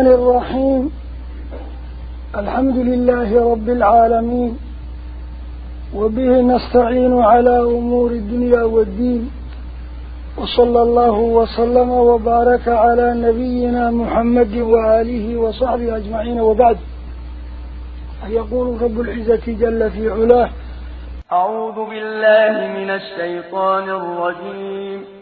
الرحيم. الحمد لله رب العالمين. وبه نستعين على أمور الدنيا والدين. وصلى الله وسلم وبارك على نبينا محمد وآله وصحبه أجمعين وبعد. يقول رب العزة جل في علاه أعوذ بالله من الشيطان الرجيم.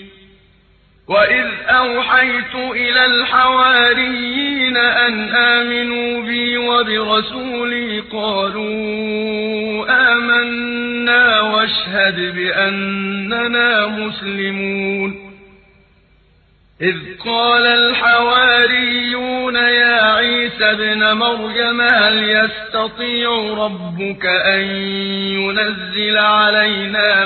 وإذ أوحيت إلى الحواريين أن آمنوا بي وبرسولي قالوا آمنا واشهد بأننا مسلمون إذ قال الحواريون يا عيسى ابن مريم هل يستطيع ربك أن ينزل علينا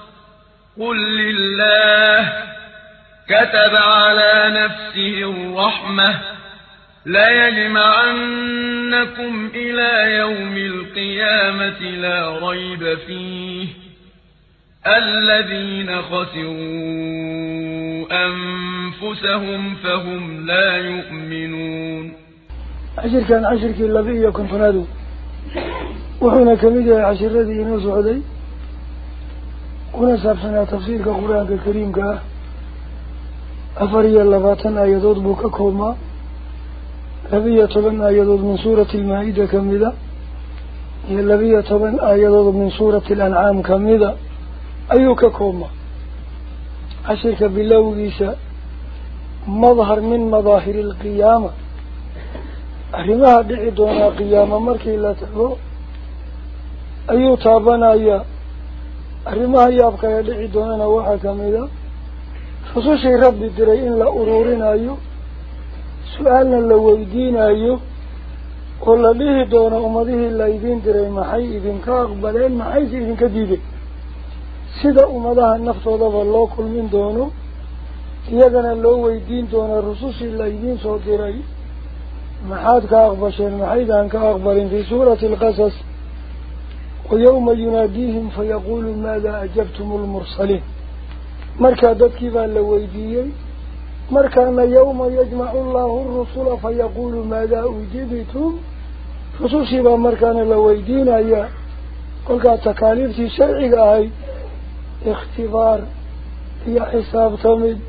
قل لله كتب على نفسه الرحمة ليجمعنكم إلى يوم القيامة لا ريب فيه الذين خسروا أنفسهم فهم لا يؤمنون عشر كان عشر كي اللبي يكون فنادو وحنا كميدة عشر كنا سابسنا تفسير كقرآن الكريم أفري اللباتن آيادود بوكا كوما لبي يتبنى آيادود من سورة المائدة كميدة iyo labiyo toban aayadood min suurati alancaam kamida ayuu ka koobma cashirka bilowgiisa madhar min madaahiri alqiyaama arrimaha dhici doonaa qiyaamo markii la tago ayuu taabanayaa أرماه يبقى يدعون أنا واحد منا خصوصي ربي ترين لا أورورنا أيو سؤالنا لو يدينا يو كل ليه دون أمره لا يدين تري محي يدين كأقبلين محي يدين كديدة سيدا أمره النفط هذا الله كل من دونه يدنا لو ويدين دون الرسول لا يدين صوت ترين محاد كأقبلين محي دان كأقبلين في سورة القصص ويوم يناديهم فيقول ماذا أجبتم المرسلين؟ مركا دكيبا لويديي مركا ما يوم يجمع الله الرسول فيقول ماذا أجبتم؟ خصوصي با مركا لويدينا يا قل قا تكاليفتي شرعي هاي اختبار يا حساب تمد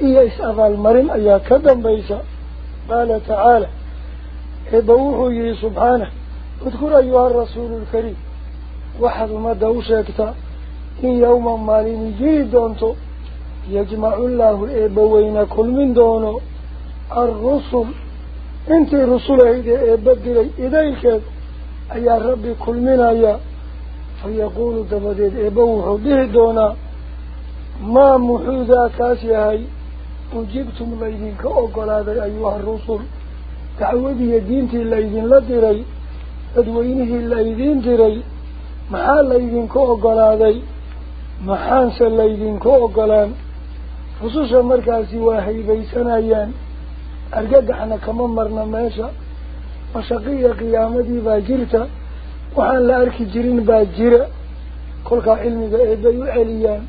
يا حساب المرن يا كدن بيسا. قال تعالى إبوحه سبحانه udkur ayuha arasuulu lkariim waxaad ummadda u sheegtaa in yawma maalini jiri doonto yajmacu llaahu eebba weyna kulmin doono alrusul intii rusul ahayd ee eebba diray idaylkeed ayaa rabbi kulminaya fayaquulu dabadeed eebba wuxuu dhihi doonaa maa muxuudaa kaas yahay ujibtum laydinka ogolaaday ayuha rusul dacwadiiyo diintii laydinla diray أدوينه الليذين جري محال ليذين كو قلادي محانس الليذين كو قلان خصوصا مركزي واهي بيسان ايان أرقاد عنا كمان مرنا ماشا مشاقية قيامة دي باجرتا وحان لارك جرين باجرة كلها علم ذاهب يعليان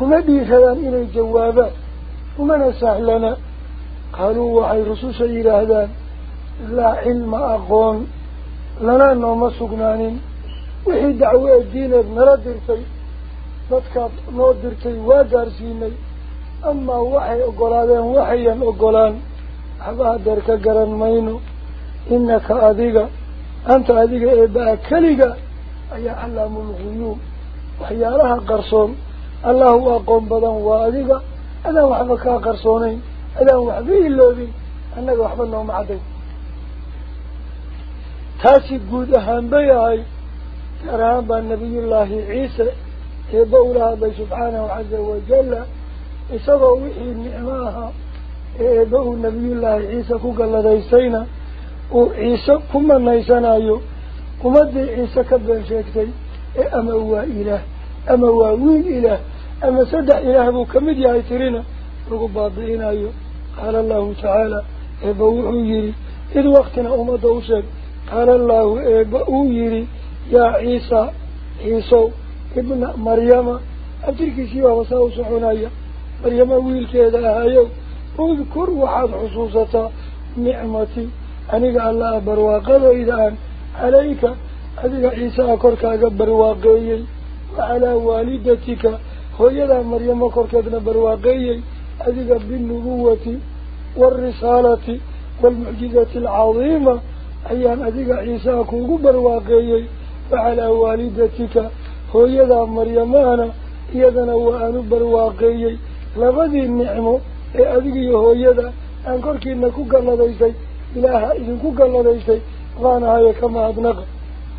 كما بيثان إلي جوابا وما نسعلنا قالوا وحي رسوس إلى هذا لا علم أقوم dacwo ee diineed nala dirtay dadkaad noo dirtay waa gaarsiinay amaa waxay ogolaadeen waxayan ogolaan waxba hadeer ka garan mayno inaka adiga anta adiga eebba-a keliga ayaa calaamulguyuub waxyaalaha qarsoon allahu aqoon badan waa adiga adaan waxba kaa qarsoonayn adaan waxba iloobin annaga waxba nooma caddayn ciise eebba ula hadlay subxaanahu caza wajalla isagoo wixii nicmo ahaa ee eebba uu nabiyullaahi ciise ku galladaystayna uu ciise ku manaysanayo ummaddii ciise ka been sheegtay ee ama waa ilaah ama waa wiil ilaah ama saddex ilaah buu kamid yahay tirina lagu baabi'inayo qaala allahu tacaala eebba wuxuu yidhi id waktina ummadda u sheeg قال الله إبا أويري يا عيسى عيسى ابن مريم أترك سوى وساو سحنايا مريم أويل كذا اذكر وحد حصوصة نعمتي أني قال الله برواقه إذا عليك أذيك عيسى أكرك برواقيا وعلى والدتك خيلا مريم أكرك برواقيا برواقه بالنبوة والرسالة والمعجزة العظيمة أيام أذيك عيسى كوكو برواقي فعلى والدتك. هو يدى مريمانا يدنا وأنو برواقي لفذي النعمة إيه أذيك هو يدى أنكرك إنكو قال ليسي إله إذنكو قال ليسي غانا هيا كما أدنق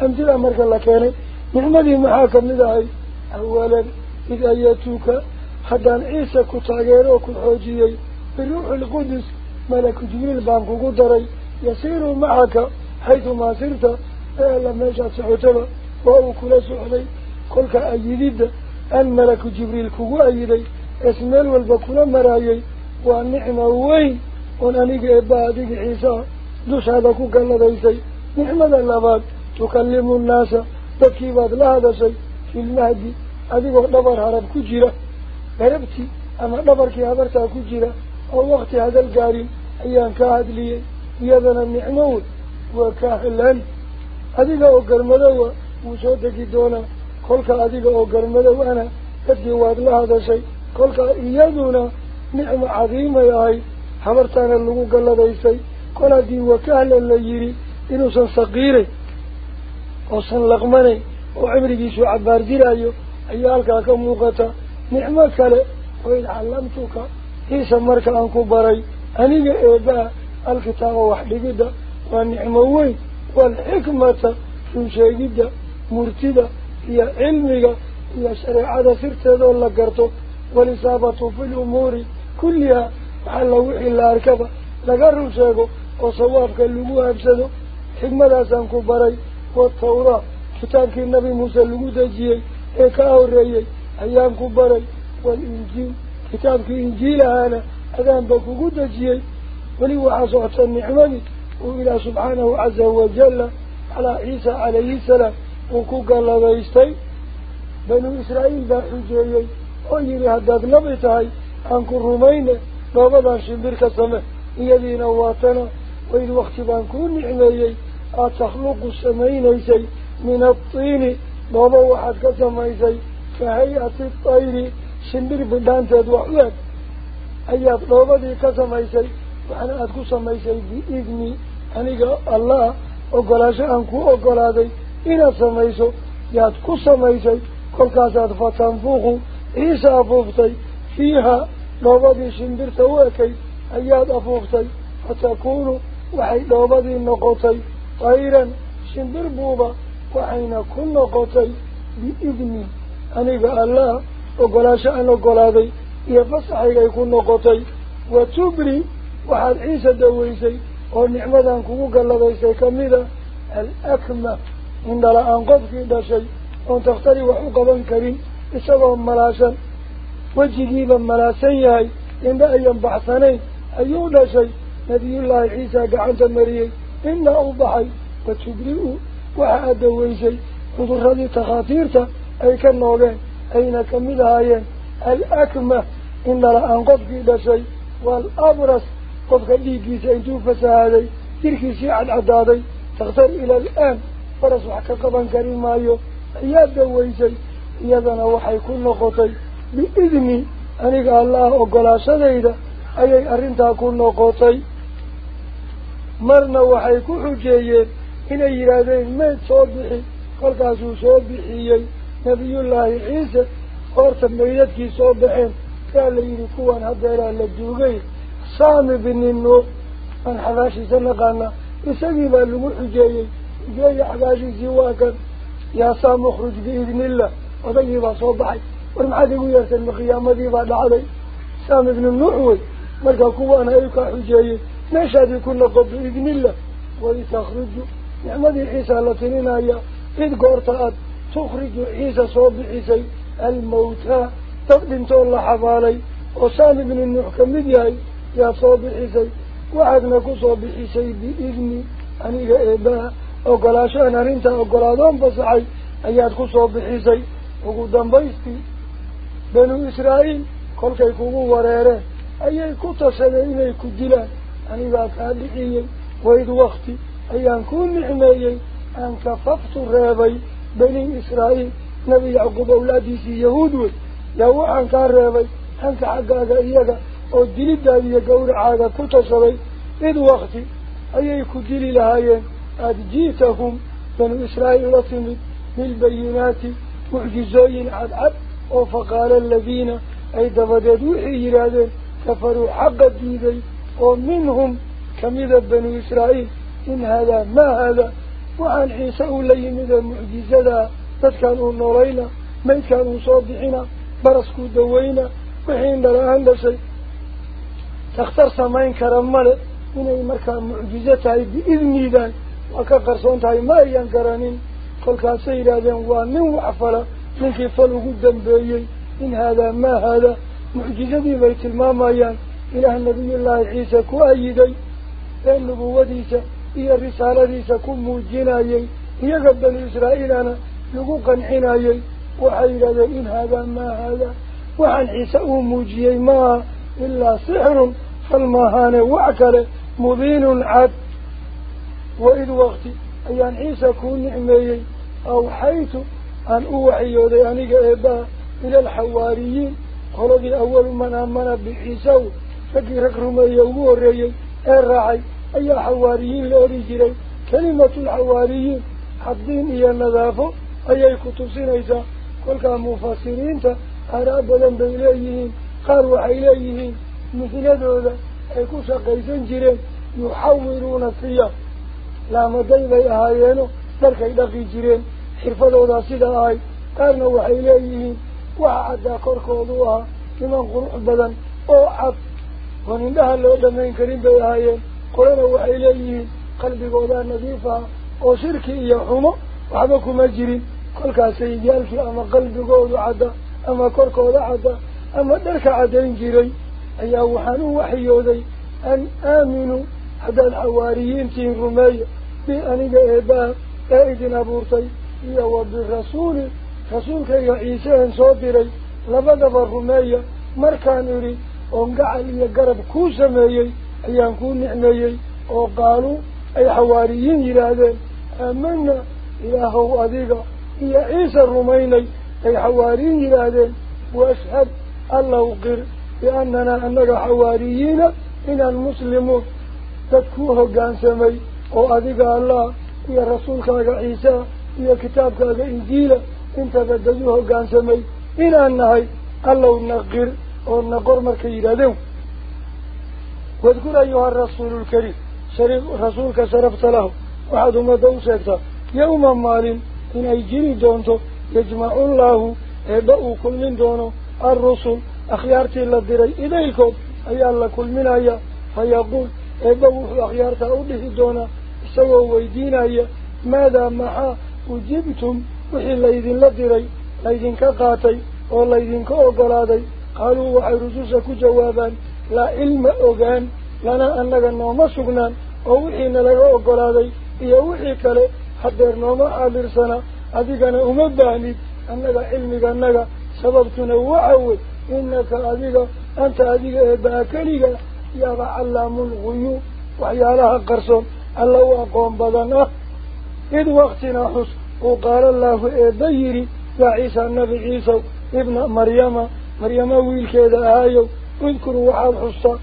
أمتلا مركا لكينا نعمة محاكم ندعي. أولا إذا يتوك حتى عيسى كتاقير وكو حوجي بروح القدس ملك جميل بانكو قدري. يسير معك حيث ما سرت. أهلا ماشا سعوتنا وهو كل سعلي. كلك أيديد الملك جبريل كوكو أيدي. إسمال والبكول مرايي. ونحن وين. ونانيك إبادك عيسى. دوش هذا كوكا قال لديسي نحمد اللبات تكلم الناس. تكيبات لهذا شيء في المهدي أدي ودبر عرب كجيرة. غربتي. أما دبر كي عبرتها كجيرة. أو وقت هذا القارن أيان كهد ليه iyadana nicmo wey waa kaa helaan adiga oo garmadowa wuu soo degi doonaa kolka adiga oo garmadow ana dadkii waad la hadashay kolka iyaduna nicmo cadiimay ahayd habartaana lagu galladaysay kol haddii wakahlan la yidhi inuusan saqiiray oosan laqmanayn oo cimrigiisu cabaar diraayo ayaa halkaa ka muuqata nicmo kale waid callamtuka ciise marka aan ku baray aniga eebaa الكتاب وحده كده ونعموه والحكمة في شيء كده مرتدة هي علمها هي شريعة سرطة دولة قرطه والإصابة في الأمور كلها على وحي الله أركبة لقرر شيئه وصوابك اللقوها بسده حكمة سنك كبري والتوراة كتاب النبي موسى اللقودة جيه إيكاه الرأيي أيام كبري والإنجيل كتابك إنجيل هذا أذان بكو قد جيه ولي وحصوت النعمني وإلى سبحانه عز وجل على عيسى عليه السلام. وكوك الله بيستي بنو إسرائيل بحجيي ويري هداك نبتهي أنك الرومين بابضا شمبرك سمه يدينا واتنا وإذ وقت بانكو النعمني أتخلق السمين إيسي من الطين بابا واحد كسم إيسي فهيئة الطير شمبر بلدان تدوحوات أيات بابا دي كسم إيسي وحنا أتكسى ما يسأل بإذني أني الله أقول أشأنك وأقول هذا إلا سميسو يأتكسى ما يسأل كل كاسات فتنفوخ إيسا أفوفتي فيها لوبدي شندرت تواكي أياد أفوفتي فتكون وحي لوبدي النقوتي طيرا شندر بوبا. وحين كل نقوتي. بإذني. أني الله أقول أشأنك وأقول هذا يفصح إليكم نقطي وتبري وحال عيسى دويسي ونعمة كوكا لديسي كميدا الأكمة إن دل أنقض في ده شيء وان تختاري وحقبا كريم السبب ملاسا وجديبا ملاسيا إن ده أيام بحثاني أيو ده شيء نبي الله عيسى قعنت مريي إن أوضحي وتبريئه وحال دويسي وضر هذه تخاطيرته أي كالنوغين أين كميدا هايين الأكمة إن لا أنقض في ده شيء والأبرس qofka dhiiggiisa intuu fasahaaday jirkiisii cadcadaaday takhtar ila al-aan faras wax ka qaban kari maayo ayaa daweysay iyadana waxay ku noqotay biidni aniga allah ogolaashadayda ayay arrintaa ku noqotay marna waxay ku xujeeyeen inay yidhaahdeen mayd soo bixi kolkaasuu soo bixiyey nebiyullaahi ciise horta maydadkii soo baxeen yaa la yidhi kuwan haddeeraa la duugay geeya xabaashiisii waa kan yaa saam ukhruj biidnillah odagii baa soo baxay war maxaad igu yeerteen ma qiyaamadii baa dhacday saam ibnu nuux wey marka kuwaana ay kaa xujeeyey meeshaadii ku noqo biidnillah way takhruju nicmadii ciisa la tininaya cid goorta aad tukhriju ciisa soo bixisay almawtaa dad dhintoo la xabaalay oo saam ibnu nuux ka mid yahay ku soo bixisay biidni aniga eebbaha ogolaasho aan arrintaa ogolaadoon fasaxay ayaad ku soo bixisay ugu dambaystii banuu israa'iil kolkay kugu wareereen ayay ku tashadeen inay ku dilaan anigaa kaa dhiciyey wayd wakti ayaan kuu nicmeeyey aan kafaftu reebay banii israa'iil nebi yacquub awlaadiisii yahuud wey yaa waxaan kaa reebay hanka xaggaaga iyaga أو دليل دادي جور عاد كوتا شري إذ وقتي أيه كدليل لهاي أدجيتهم من إسرائيل لطيم بالبينات معجزين عد عب أو فقال الذين أي دفدوا إيرادا كفروا حق الدين أو منهم كمد بنو إسرائيل إن هذا ما هذا وعن عيسى أولي من المعجزة بس كانوا نورينا ما كانوا صادحين برسكوا دوينا وحين لا عند شيء takhtar samayn kara male inay markaa mucjizo tahay biidniidan waa ka qarsoon tahay ma ayan garanin kolkaasay yidhaahdeen waa nin waxfala ninkii fal ugu dambeeyey in haadaa maa haadaa mucjizadii bay tilmaamayaan ilaah nabiyullaahi ciise ku ayiday ee nubuwadiisa iyo risaaladiisa ku muujinayey iyaga bani israa'iilana lagu qancinayey waxay yidhahdeen in haadaa maa haadaa waxaan ciise uu muujiyey maaha إلا سحر فالمهان وعكر مبين عد. وإذ وقت أيان عيسى كون نعمي أو حيث أن أوحي وذيانيك إباء إلى الحواريين. قلق أول من أمن بعيسى فكرك رمي ووري الرعي أي الحواريين حواريين لأريجري كلمة الحواريين حدين هي النظافة أي كتب سينيسا. قلت كان مفاصلين أرى بلن بيليهين ay ku shaqaysan jireen yuxawiruuna siyaam laamaday bay ahaayeeno dharkay dhaqi jireen xirfadoodaa sidaa ahay qaarna waxay leeyihiin waxa caddaa korkoodu ahaa niman qurux badan oo cad oon indhaha loo dhamayn karin bay ahaayeen qolana waxay leeyihiin qalbigoodaa nadiif aha oo shirki iyo xumo waxba kuma jirin kolkaas sayidyaalkii ama qalbigoodu cadda ama korkooda cadda أما ذلك عدين جيري أيها وحنو وحيودي أن آمنوا حتى الحواريين تين رمي بأني بإباء قائد نبورتي إياه بالرسول رسولك يا عيسى صابري لبدب الرمي مركان يري أنقع لي قرب كوسا مي أيان كون نعمي وقالوا أي حواريين جلادين أمنا إلهو أذيقا يا عيسى الرميني أي حواريين جلادين وأشهد الله قر لأننا أنك حواريين إن المسلم تكوه قان سمي أو الله يا رسول كما عيسى يا كتاب كما إنجيل إنت تددوه قان سمي إن أنهي الله نقر أو نقر مركيرا دو واذكر أيها الرسول الكريم شريف رسولك شرفت له وحد ما دو سيكتا يوما مال إن أي دونتو يجمع الله يبقوا كل من دونه الرسل أخيارتي اللي ديري إليكم. أي الله كل من أي فيقول إبوح أخيارت أوله دونا سووا ويدينا أي. ماذا مع وجبتم. وحي اللي ذي اللي ديري اللي ذي كقاتي. واللي ذي كأقرادي. قالوا وحي رسوسك جوابا لا علم أغان. لنا أنك نوم سغنان ووحي نلغ أقرادي. إيا وحي كلي حدر نوم أدرسنا أذيكنا أمباني. أنك علمي أنك سببتنا وعود إنك أذيك أنت أذيك باكلك يا علام الغيوب وحيا لها قرصون الله أقوم بدنا. إذ وقتنا حس. وقال الله إبيري. يا عيسى النبي عيسى ابن مريم. مريم أول كذا آيو انكر وحال حصة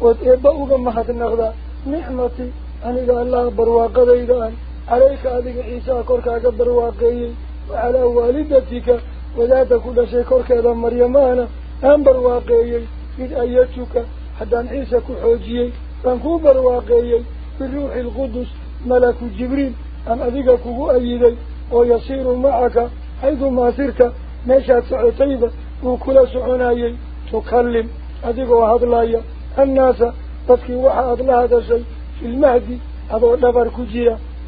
وإبقوا قمحة النقضة نحمتي أن إذا الله برواق ذا عليك أذيك عيسى كورك أكبر واقعي. وعلى والدتك. ولاد كل شيء كرك هذا مريمانا أمبر واقعي إذ أيتك حتى عيسى كحوجي فانكوبر واقعي بالروح القدس ملك جبريل أن أذيك هو أيدي ويصير معك حيث ما سرت نشا سعتيبة وكل سعناي تكلم. أذيك وهضلايا الناس تسكي وحا أضلا هذا الشيء في المهدي هذا نفر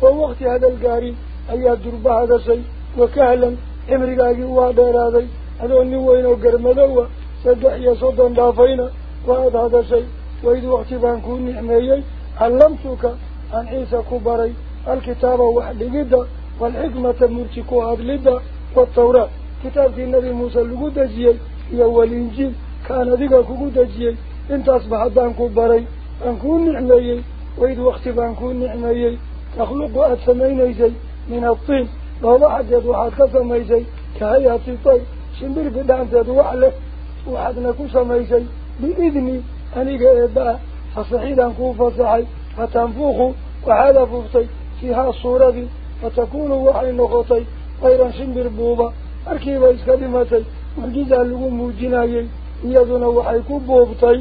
ووقت هذا القاري أي دربة هذا الشيء وكهلا امرقاك واحد راضي هذا اني وينه قرمدوه سدح يا صدن دافينا واحد هذا شيء وإذا اعتبان كوني عميي علمتك ان عيسى كبري الكتاب واحد لقد والحكمه مرتكوها لقد والتوراة كتاب في النبي موسى لقد جيل يا والإنجيل كان ذيك لقد جيل انت أصبح دان كبري أن كوني عميي وإذا اعتبان كوني عميي تخلق أتسمين من الطين xaggeed waxaad ka samaysay ka hay-ati tay shimbir bidhaanteed wax leh waxaadna ku samaysay biidni aniga eebba-a fasaxidaan kuu fasaxay fatanfuku waxaad afuuftay fiihaa suuradii fatakunu waxay noqotay tayran shimbir buuba markiiba iska dhimatay mucjizaa lagu muujinayey iyaduna waxay ku buubtay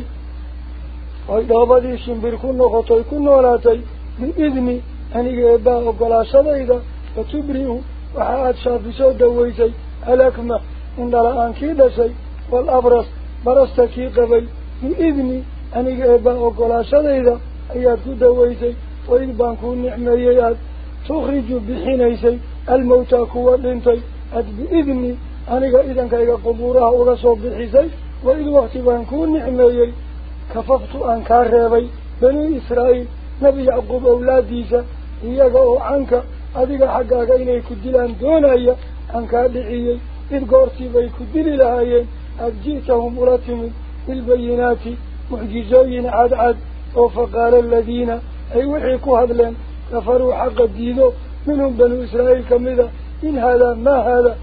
oy dhoobadii shimbir ku noqotay ku noolaatay biidni aniga eebbaa ogolaashadayda فتبرئ وحاد شاد شاد ويزي ألكما إن دل أنكيد شيء والأبرص برستكي قبل بإذني أن يقبع وقلع شديدا. أياد كود ويزي وإن بانكو نعمة يياد تخرج بحين يسي الموتى كوى لنتي أد بإذني أن يقبع إذن قبورها ورسو بحيزي. وإن وقت بانكو نعمة يي كففت أنكار ربي بني إسرائيل. نبي عقب أولاديسا. إياقه عنك. أذيك حقاك إليه كدلان دون أي أنك أدعيي إذ قرتي بي كدل إلهي أجيتهم أرتم البينات معجزين عد عد وفقال الذين أي وحيكوا هذلا كفروا حق الدين منهم بنو إسرائيل كمذا إن هذا ما هذا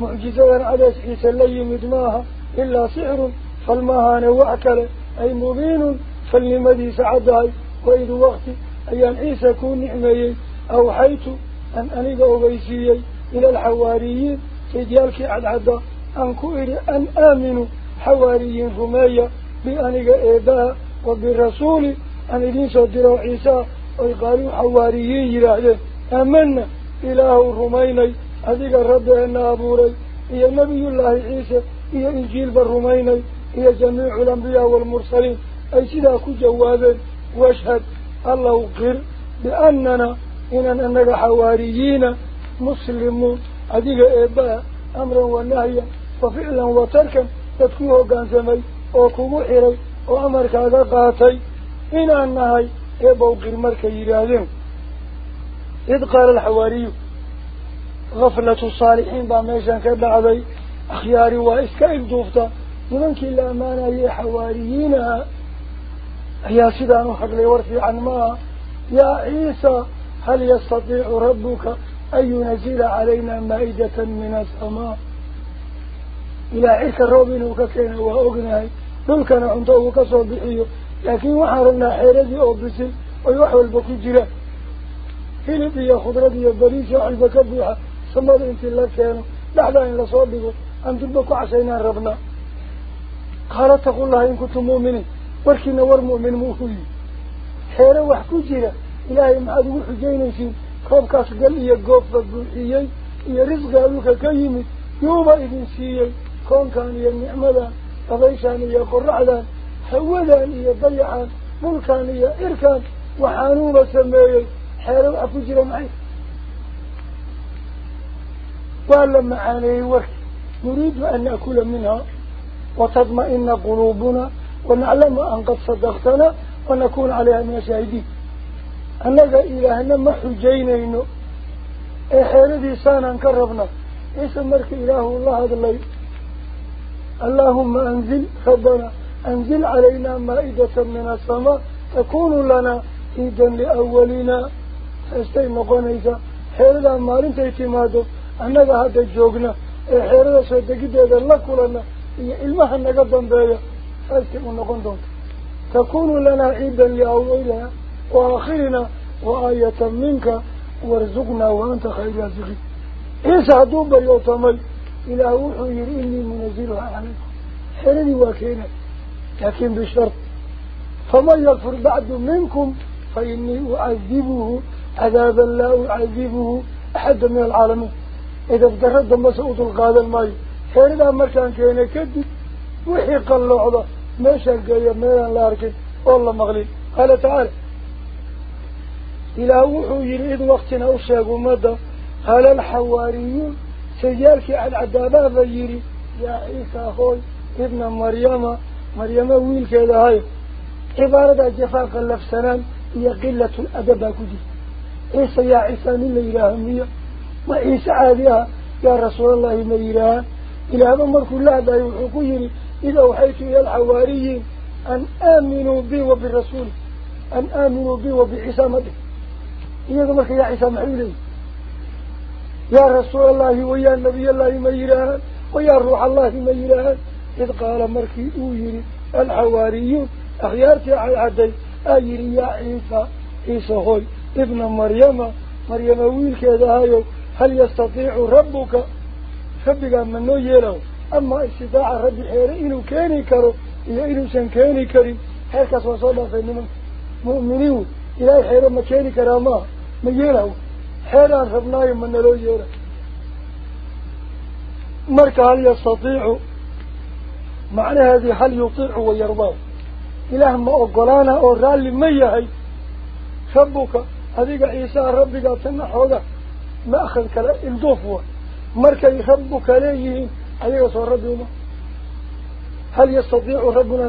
معجزين عد سحيسا لي مدماها إلا سعر فالمهان وعكل أي مبين فلمدي سعدها وإذ وقت أيان عيسى كون نعمين awxaytu أن أنيق أغيسيي إلى الحواريين سيديالك عدعدا أن كئر أن آمنوا حواريين رمية بأنيق إيباء وبالرسول أن إذن صدروا عيسى ويقالوا حواريين يراهدين آمنا إله الرميني. أذيك الرب أن أبوري. هي نبي الله عيسى. هي إنجيل بالرميني. هي جميع الأنبياء والمرسلين. أي سيدا كجوابين واشهد. الله قر بأننا إن أنك حواريين مسلمون أذيك إباء أمرا ونهيا وفعلا وتركا تدخوه كان سمي وكوه حري وأمرك هذا قاتي. إن أنهي إباء قر مركا يرادين. إذ قال الحواري غفلة الصالحين باميشان كبعضي أخياري وإسكا إبدوفتا هي حواريينها يا سيدان حق لي ورفي عن ما يا عيسى هل يستطيع ربك أن ينزل علينا مائدة من السماء؟ إلى عيسى الربين وكثيرا وأغنها نلك نعنطه كصول بحيه لكن وحرنا حيرتي أو بسل ويحول بكجرة هلبي يا خضرتي يا بريس يا حلب كبيحة سمد انت الله كانوا. لحظة إن لصابقوا أن تبقوا عسينا ربنا؟ قالت تقول الله إن كنت مؤمنين. واركنا وار مؤمن موهوي حيرا وحكو جيرا إلى أن ما أدو حجينيسي خبك أسقل إيا قوفة بلحية يا رزق أدوك كيمي يوم إذن سيئي كون كان إيا النعمة فضيشان إيا قرعدان حوذان إيا ضيعان ملكان إيا إركان. وحانوب سمايي حيرو أفجر معي. قال لما عليه وقت. نريد أن نأكل منها. وتضمئن قلوبنا. ونعلم أن قد صدقتنا. ونكون عليها من شاهدين إلهنا ما حجينينو إيه دي سانا كربنا اسم مرك إله الله هذا الليل اللهم أنزل ربنا أنزل علينا مائدة من السماء تكون لنا إيدا لأولنا xeeradaa maalintay timaado annaga hadda joogna ee xeerada soo degideeda la kulana iyo ilmaha naga dambeeya saastay u noqon doonta takunu lanaa ciidan liaweylaha وآخرنا وآية منك وارزقنا وأنت خير رازقي إنسى عدوم بريوتامي إلى أوحو إني منزلها عليكم. حرني واكينا لكن بشرط. فمن يغفر بعد منكم فإني أعذبه عذابا لا أعذبه أحد من العالمين. إذا افترد مسعود القادة الماي حرنا مكان كينا كدد وحيق اللعبة. ما شاء قيام ميلان لاركي والله مغلي. قال تعالى إلى وحو يريد وقتنا أشياء مدى قال الحواريون سيالك على عدابة فيري يا عيسى خوي ابن مريم مريم ويل كذا هاي. عبارة جفاق اللفسنان هي قلة الأدب كدي عيسى يا عيسى من إله مية وعيسى عاديها يا رسول الله من إلى هذا مرك الله دا يحكيني إذا وحيت إلى الحواريين أن آمنوا بي وبالرسول. أن آمنوا بي وبعيسى مده إذا مرك يا عيسى محيولي يا رسول الله ويا النبي الله إله ويا روح الله إله إذ قال مركي أويري الحواريون أخيارتي عدي. أيري يا عيسى عيسى هوي ابن مريم. مريم ويل كذا هل يستطيع ربك؟ ربك من يلو. أما استطاع ربي حير إنو كاني كرو إيا إنو سن كاني كريم. حيركس وصولا فإنما مؤمنين؟ إلهي حير ما كاني كراما ما يلو حيران ربناي من نلو يلو مركا هل يستطيع؟ معنى هذه هل يطيع ويرضاه إله ما أقلانا أو رالي ما يهي. ربك هذيك عيسى ربك تنحوه ما أخذ كلا الدوفوة مركي ربك ليه؟ هذيك صور ربنا هل يستطيع ربنا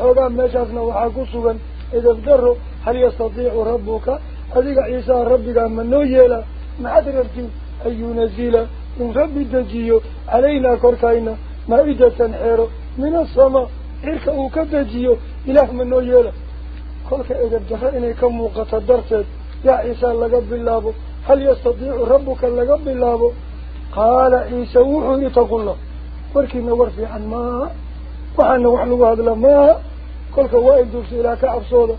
ما حوغا ما شافنا وحاكسوا إذا افتروا هل يستطيع ربك هذيك عيسى ربك من نويلا ما أدركتي أن ينزل من رب الدجيو علينا كوركاينا ما إذا تنحيرو من السماء إركا وكدجيو إله من نويلا كلك إذا إني كم وقت درتد يا عيسى لقب الله هل يستطيع ربك لقب الله قال عيسى وحو تقول له وركي نورفي عن ما وحن وحن هذا كلك وائل دوس إلى كعب صودا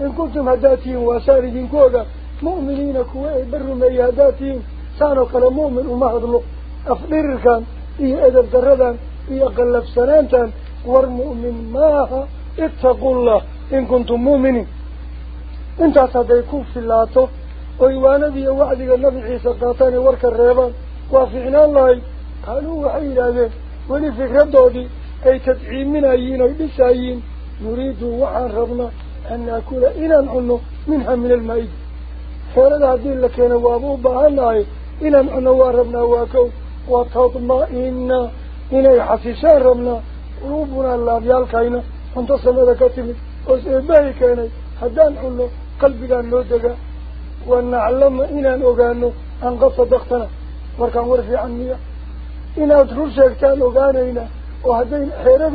إن كنتم هداتين وساردين كوغا مؤمنين كوي بروا مي هداتين سانو كلا مؤمن وما هدلو أفضل كان إيه أدب دردان إيه قلب سنانتان والمؤمن ماها اتقوا الله إن كنتم مؤمنين انت صديكوا في اللاتو ويوانا دي وعدي النبي عيسى قاطاني ورك الريبان وافعنا الله قالوا وحيد هذا ولي فكرة دي أي تدعيم من أيين ويبسايين نريد وحان ربنا أن نأكل إلى نعنو منها من الميت. خيرا هذه لك نوابو بهانا إلى نعنو ربنا واكو وتطمئن إلى حسيسان ربنا. قلوبنا الله بيالكينا أنت سمد كتمت وسيبهي كيني هدان عنو قلبنا نودك ونعلم إنا نوغانو أن قد صدقتنا. مركان ورفي عنيا إنا أدرو شاكتان أغانينا وهدين حيران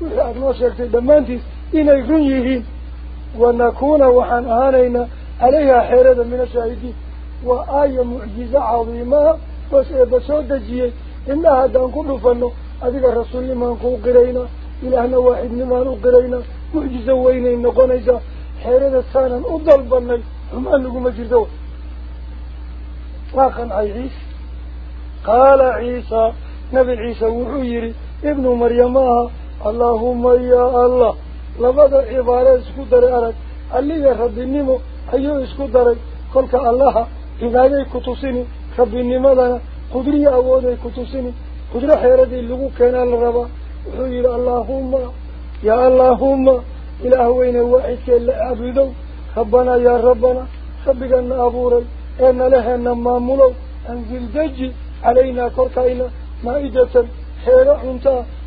سيدي وحن رنو شاكين ونعلم أن قد صدقتنا أدرو شاكيسنا وأغانينا وعبارة تدل على شك إن عيسى شاكي سيهين قال لقد من كرا ونعلمه عن غانينا أن قد صدقتنا وحاد نوشكت دمانتيس إن يغنيهين ونكون وحن آنينا عليها حيرة من الشاهدين وآية معجزة عظيمة وسيبسود جيه إنها دان كل فنو أذيك الرسول لما نكون قرينا إلهنا واحد لما نقرينا معجزة وين نقونيسا حيرة سانا أضل بني هم أنكم مجردون واقن عيسى قال عيسى نبي عيسى وحيري ابن مريمها اللهم يا الله لبدا عبارة اسكو داري أرد اللي ربي النمو أيو اسكو داري قلت الله إذا كتوسيني ربي النمو دانا قدري أودي كتوسيني قدر حيردي اللغو كان الربا وحيري اللهم يا اللهم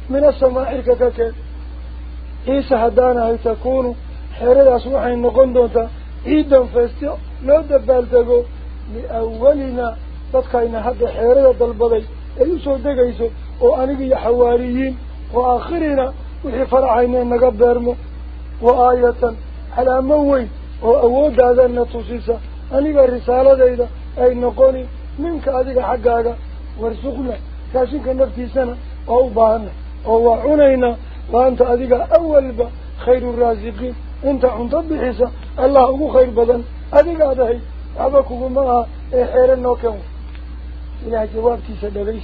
إله وين واحد كلا عبدو ربنا يا ربنا خبقنا أبوري إن لهنا مامولو أنزل دجي علينا كركينا مائدة حيرة انتا من السماء كككين إيسا هدانا هي تكون حيرة أسوحي النقون دونتا عيدا فاستيو لو دبالتقو لأولنا تدكينا حتى حيرة دالبضي أيسو دقيسو وأنقي حواريين وآخرنا وحي فرعينا نقبرمو وآية على موي وأود هذا النتصيصة أو وعنينا وأنت أذيك أول خير الرازقين انت عنت بحسا الله هو خير بدن أذيك هذا أباكم معها إحير النوكم إلى جواب تسدليش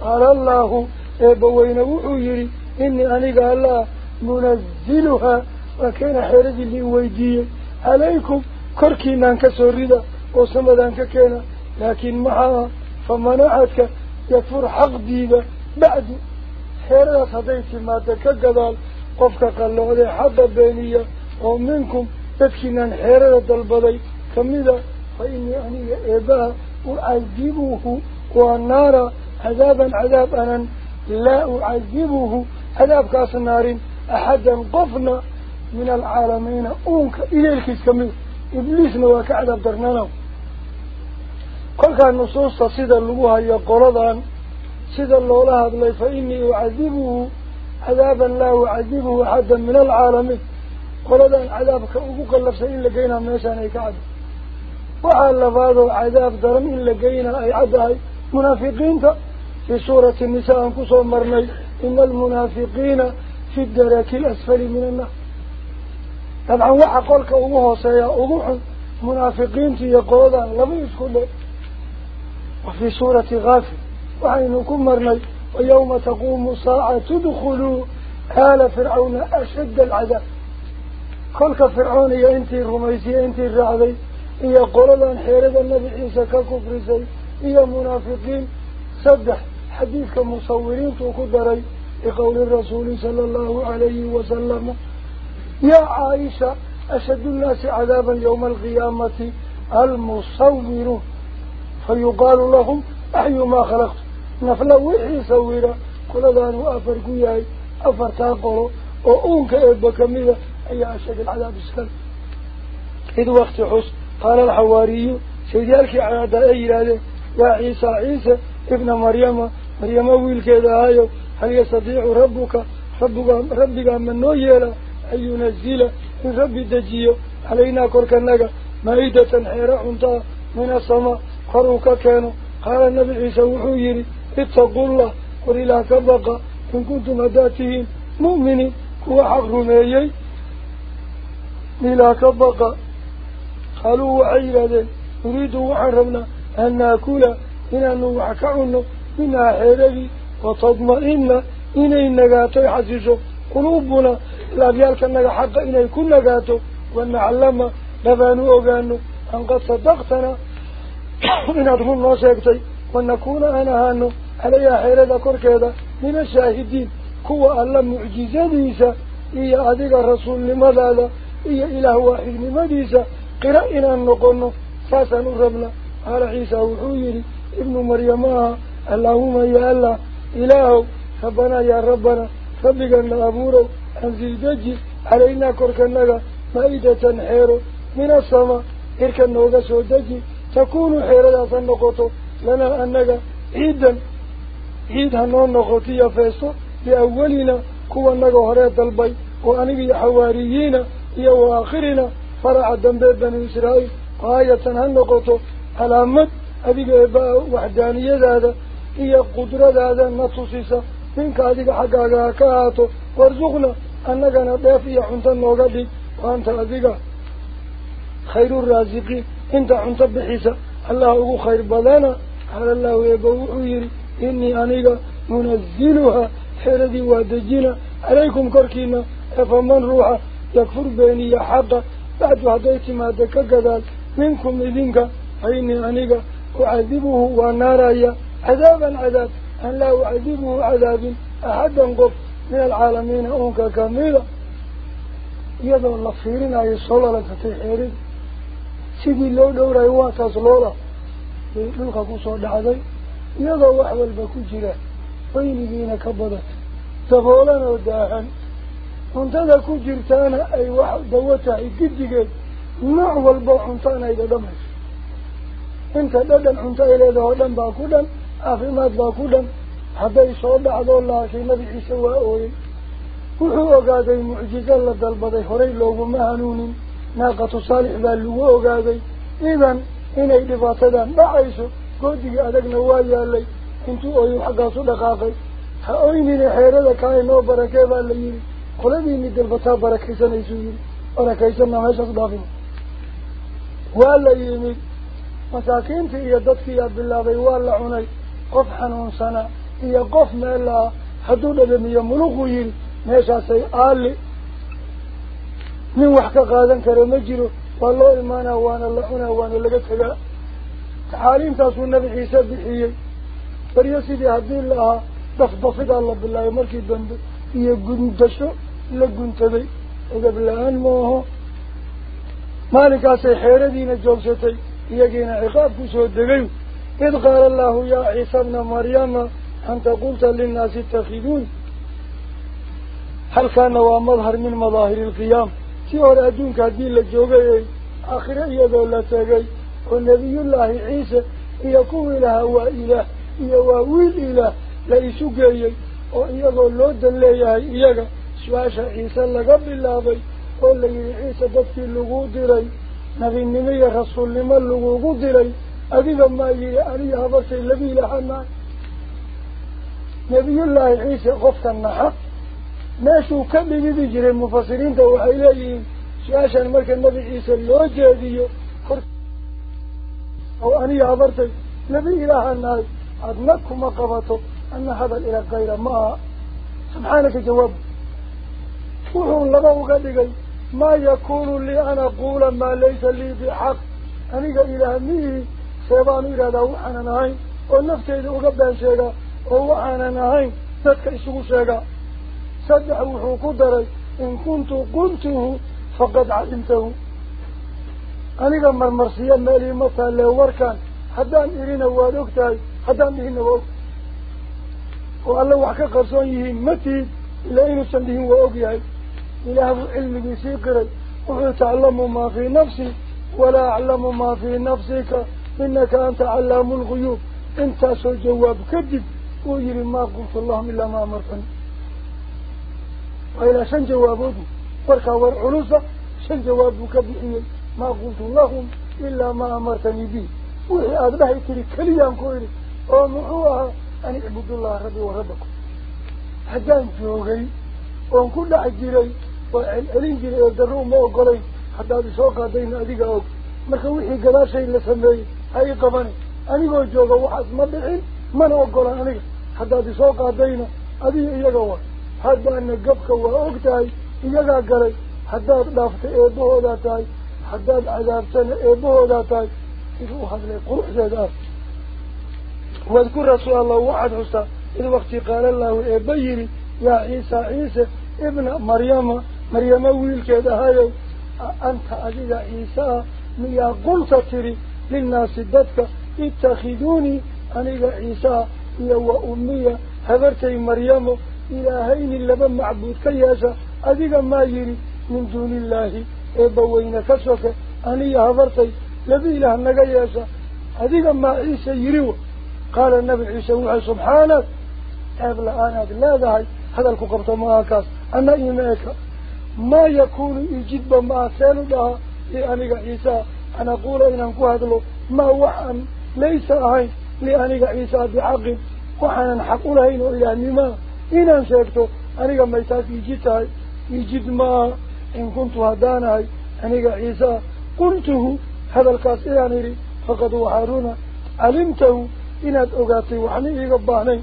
قال الله إبوين وحيري إني أنيق الله منزلها وكان حيرد اللي ويديه عليكم كركينا كسور ردا وسمدان ككينا لكن حيرا صديتي ما تكقدال قفك قلوا ذي حق بينية ومنكم تدكينا حيرا دالبضي كمذا فإني أني إباء أعذبه والنار عذابا عذاب أنا لا أعذبه عذاب كاس النار أحدا قفنا من العالمين أونك إليك كمذا إبليسنا وكعذاب درنانه. كل كان نصوص سيدا اللغوها يقولدان سيدا اللولها بلي فإني أعذبه عذابا لا أعذبه حدا من العالمين قولدان عذابك أبوك اللفسين لقينا ميشان أي كعب. وعلى بعض عذاب درم إن لقينا أي عدهي منافقين في سورة النساء أنكسوا مرني إن المنافقين في الدرك الأسفل من النار. طبعا وحا قولك أبوه سيا وعينكم مرني ويوم تقوم الساعة تدخلوا آل فرعون أشد العذاب. كلك فرعون يا إنتي الرميسي إنتي الرعدي إيا قولان حيرد النبي عيسى ككفرسي إيا منافقين. صدح حديث كمصورين تقدري لقول الرسول صلى الله عليه وسلم. يا عائشة أشد الناس عذابا يوم القيامة المصورون. نفلا وحي سويرا كل ذان أفرقوا ياي أفرتا قلو وأونك إبا كميدة أي أشد العذاب السلام إذ وقت حس قال الحواري سيديالك عادة أيراده يا عيسى عيسى ابن مريم مريم ويل كذا آيو هل يستطيع ربك؟ ربك من نويلا أن ينزل من رب دجيو علينا كركنك مائدة حيرا انت من السماء قروك كانوا. قال النبي عيسى وحيري اتقوا الله قل إلا كبقى إن كنتم هداتهم مؤمنين هو حق رميي. إلا كبقى قالوا وعيرا نريدوا وحرمنا أن نأكل. إن نوحكعنا منها حيري وتضمئن إني نقاتي حسيسو قلوبنا. الأبيالك أنك حق إني كن نقاتو ونعلم نبانو أغانو أن قد صدقتنا. من أدخل نوسيكتي ونكون أنا هانو عليها حيرة كوركيدا من الشاهدين. كوى ألا معجزة إيا أديك الرسول لماذا إيا إله واحد لماذا قرأنا النقل ساسا نربنا على عيسى وحويري ابن مريمها اللهم يا الله إله ربنا يا ربنا. ربك أن أبوره أنزل ججي علينا كوركناك مائدة حيرو من السماء إركا نوغا سودجي تكون لنا أنك عيدا عيد هنون نقطية فيسو لأولنا كوى أنك هرية البي وأنك حواريين يا وآخرنا فرع الدنبي بني إسرائيل آية هالنقطة علامة أبيك إباء وحدانية هذا هي قدرة هذا نتصيصة منك أديك حقاقها كهاتو وارزقنا أنك نضيفي حنطا نوغدي وأنت أديك على الله يبوحيري إني أنيك منزلها حردي ودجينا عليكم كركينا فمن روح يكفر بيني حقا بعد هديت ما دك قدال منكم إذنك فإني أنيك أعذبه ونارا عذابا عذاب أن لا أعذبه عذاب أحدا قف من العالمين أنك كاملة يدو الله فيرين أي صلى لك تحيرين للقى قصوى دعضي يضا وحوال بكجرة طينيين كبضت تفولان وداعان وانتدى كجرتان اي واحد دوتها اكدتك نعوى البوحنطان اي دمج انت دادا انت إلى دادا باكودا اخيمات باكودا حتى يصعد عضا الله كي ما بيحسوا اوين وحوى قادي معجزة لدى البضي حريلو ومهنون ناقة صالح ذا قادي إذن inay dhibaatadan dhacayso goodigii adagna waa yaalay intuu ooyu xaggaasu dhaqaaqay ha oynine xeerada kaa inoo barakee baa la yidhi qoladii mid dalbataa barakaysanaysu yidhi barakaysanna meeshaas dhaafin waa la yimid masaakiintii iyo dadkiiyaa bilaabay waa la cunay qof xanuunsana iyo qof meel laha hadduu dhadhamiyo muluquu yidhi meeshaasay aali nin wax ka qaadan kara ma jiro والله إيمانا وانا لحنا وأنا لقتها تحاليم تاسو النبي حيسا بحيي. فريسيدي هدين لها بس بصد الله بالله مركي بند. هي قندشو لقنتبي إذا بالآن موهو مالك أسي حيرة دين الجوزتي يجينا عقاب كسو الدقيم إذ قال الله يا عيسى بن مريم أنت قلت للناس اتخذون هل كان نوى مظهر من مظاهر القيام؟ Oo nebiyullaahi ciise iyo kuwii lahaa waa ilaah iyo waa wiil ilaah la isu geeyey oo iyagoo loo dan leeyahay iyaga su-aasha ciise laga bilaabay oo la yidhi ciise dadkii lagu diray nabinimo iyo rasuulnimo lagugu diray adiga maa yidhi aniga habartay labi ilahanaa nebiyullaahi ciise qofka naxa ماشو كم يجي جرى المفسرين تو حيلي شاشا مرك النبي عيسى اللوجي خر أو اني عبرت نبي إلى هالناس أذنكم قبته أن هذا إلى غير ما. سبحانك جواب. فهم لبوا قد قال ما يكون لي أنا أقول ما ليس لي في حق اني قال إله هني سبان إلى دو أنا نعي والنفس إذا أقبل شجرة هو أنا نعي تكيسو شجرة صدح وحقدر إن كنت قنته فقد علمته. أنا لما المرسية مالي مثلا لو وركان حدا إرينا وادوكتاي حدام إرينا وادوكتاي وقال وحكا قرصانيه متي لأينا سنده وأوكيهي إله العلم بسيقر وحتعلم ما في نفسي ولا أعلم ما في نفسك. إنك أنت علام الغيوب. إنت سوى جواب كذب ويري ما قلت الله إلا ما أمرتني. وإلى شن جوابه وركا ورعلوسة شن جوابك بحيه ما قلت لهم إلا ما أمرتني به. وحي أدلاه تري كليان كويري. ومحوها أن اعبدوا الله ربي وربكم. حدان جوغي وان كل عجيري وعلين جيري ودروا ما أقولي حتى بسوق هذين أديك أوك. marka wixii gadaashay la sameeyey ha ii qabani anigoo jooga waxaas ma dhicin mana ogola aniga haddaad isoo qaadayna adiga iyaga حتى أن قبك وأقتاي إيجا قري حتى أضافت إيبوه ذاتاي حتى أضافتنا إيبوه ذاتاي إذا أحد لي قرح ذاتاي واذكر رسول الله وعد حسا إذا وقت قال الله إيبيري يا عيسى عيسى ابن مريم مريم ويل هذا هاي أنت أجد عيسى ميا قلت تري للناس ذاتك اتخذوني أنا عيسى يا وأمي هبرتي مريمه إلى هين لما معبود كياسا. أذيك ما يري من دون الله. إبا وين كسوك. أني أفرطي لذي إله أنك ياسا. أذيك ما عيسى يريو. قال النبي عيسى وعي سبحانه. أبلا أنا لا ذهي هذا الكقبط معاكاس أنا إيمائك ما يكون إجيب ما سألو بها لأنك عيسى. أنا أقول إنك هذا ما وحن. ليس أهي لأنك عيسى بعقل وحن نحقوله إنه إلى النماء إن أنشأكته أنك ما يساك يجيتها يجد ما إن كنت هدانا أنك عيسى قلته هذا الكاسي يعني فقد وحارون علمته إن أتقاتي وحني إيقباني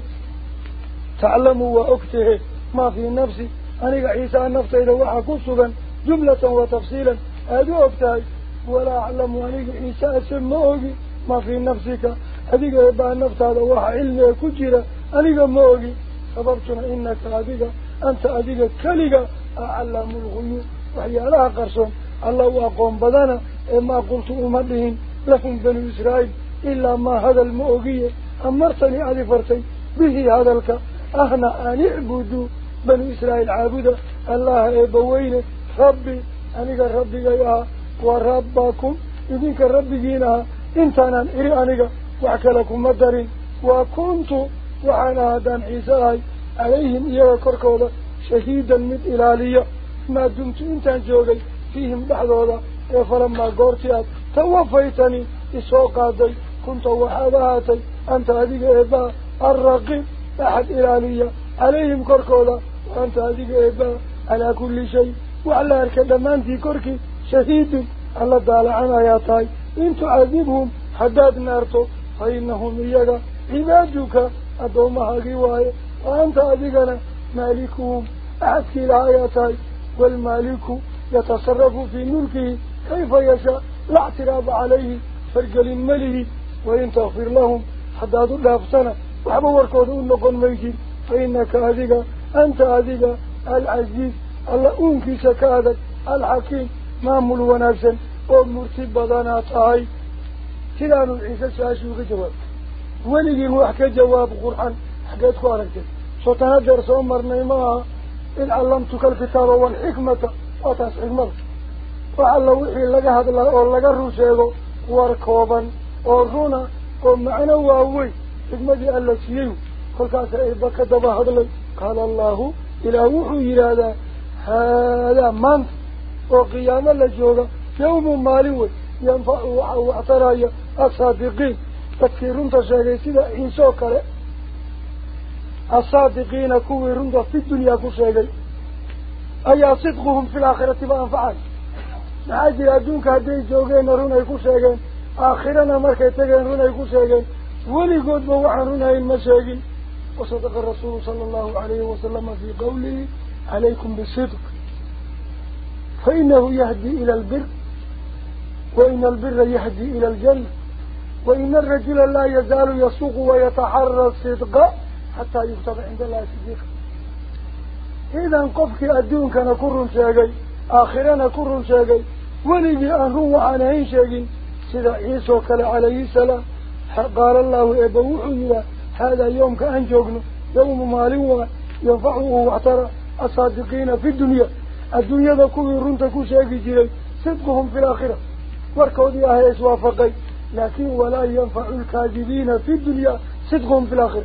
تعلموا وأكته ما في نفسي أنك عيسى نفسه إذا وحا كسبا جملة وتفصيلا. هذه أكتاي. ولا أعلم أنك عيسى أنك سببتنا إنك هذيك أنت هذيك كلك أعلم الغيوب. وحي لها قرصون. الله وأقوم بدنا ما قلت أمدهن لهم بني إسرائيل إلا ما هذا المؤغي أمرتني أذفرتي به هذا الك. أهنأ أن يعبدوا بني إسرائيل عابدا الله إبوين ربي. أنيق ربي يا وربكم. إذنك ربي جينا وعنا هدان عيسى عليهم إياه كركولا شهيدا من إلالية. ما دمت إنتان جوغي فيهم بحضولا فلما قرتيات توفيتني إسوقاتي كنت وحاداتي أنت هذه إباء الرقيب. أحد إلالية. عليهم كركولا وأنت هذه إباء على كل شيء. وعلى الكلمان في كركي. شهيد. الله تعالى عنا يا طاي. إن تعذبهم حداد نارتو. فإنهم إياك عبادك. أدومها قواية وأنت أذيقنا مالكهم أحكي الآياتي والمالك يتصرف في ملكه كيف يشاء. لا اعتراض عليه. فرق للمله وإن تغفر لهم حداد الله فتنا وحبا وركودون لقون ميجي فإنك أذيق أنت أذيق العزيز. الله أنكي سكادك الحكيم. مامل ونفسا ومرتب بدنا طاي كلان العيسى ساشوك جواب ولقين وحكى جواب قرآن حكيتك أركت سوتنا درس أمر نيماها إن علمتك الكتاب والحكمة وتاس حكمة وعلى وحي لقى هذا لقى الرسيغو وركوبا ورهونا ومعنا وهوي حكمة ألا سيئو كل كاسا إيبك دبا هذا قال الله إلى وحي هذا هذا من؟ وقيام اللجوغة يوم مالوي ينفع واعترايا الصادقين. تذكيرون تشاقي سيدا إنسو كره. الصادقين كوي رندا في الدنيا كشاقي أي صدقهم في الآخرة بأنفعال نحاجي أدونك هدي جوغين رونا يكشاقين آخرنا مركي تغين رونا يكشاقين ولي قد بوحا رونا المشاقين وصدق الرسول صلى الله عليه وسلم في قوله عليكم بالصدق. فإنه يهدي إلى البر. وإن البر يهدي إلى الجنة. وإن الرجل لا يزال يسوق ويتحرى الصدق حتى يكتب عند الله صديق إذا قفك أدون كان كر شاقي آخرنا كر شاقي ولي أنه وعنهين شاقي. سيدا عيسو كلا عليه السلام قال الله إبوحي هذا يوم كأن جوغن يوم مالي ينفعه واعترى الصادقين في الدنيا. الدنيا ذا كوي رنتا كو شاكي جيري صدقهم في الآخرة. warkoodii ahay iswaafaqay لكن ولا ينفع الكاذبين في الدنيا صدقهم في الآخر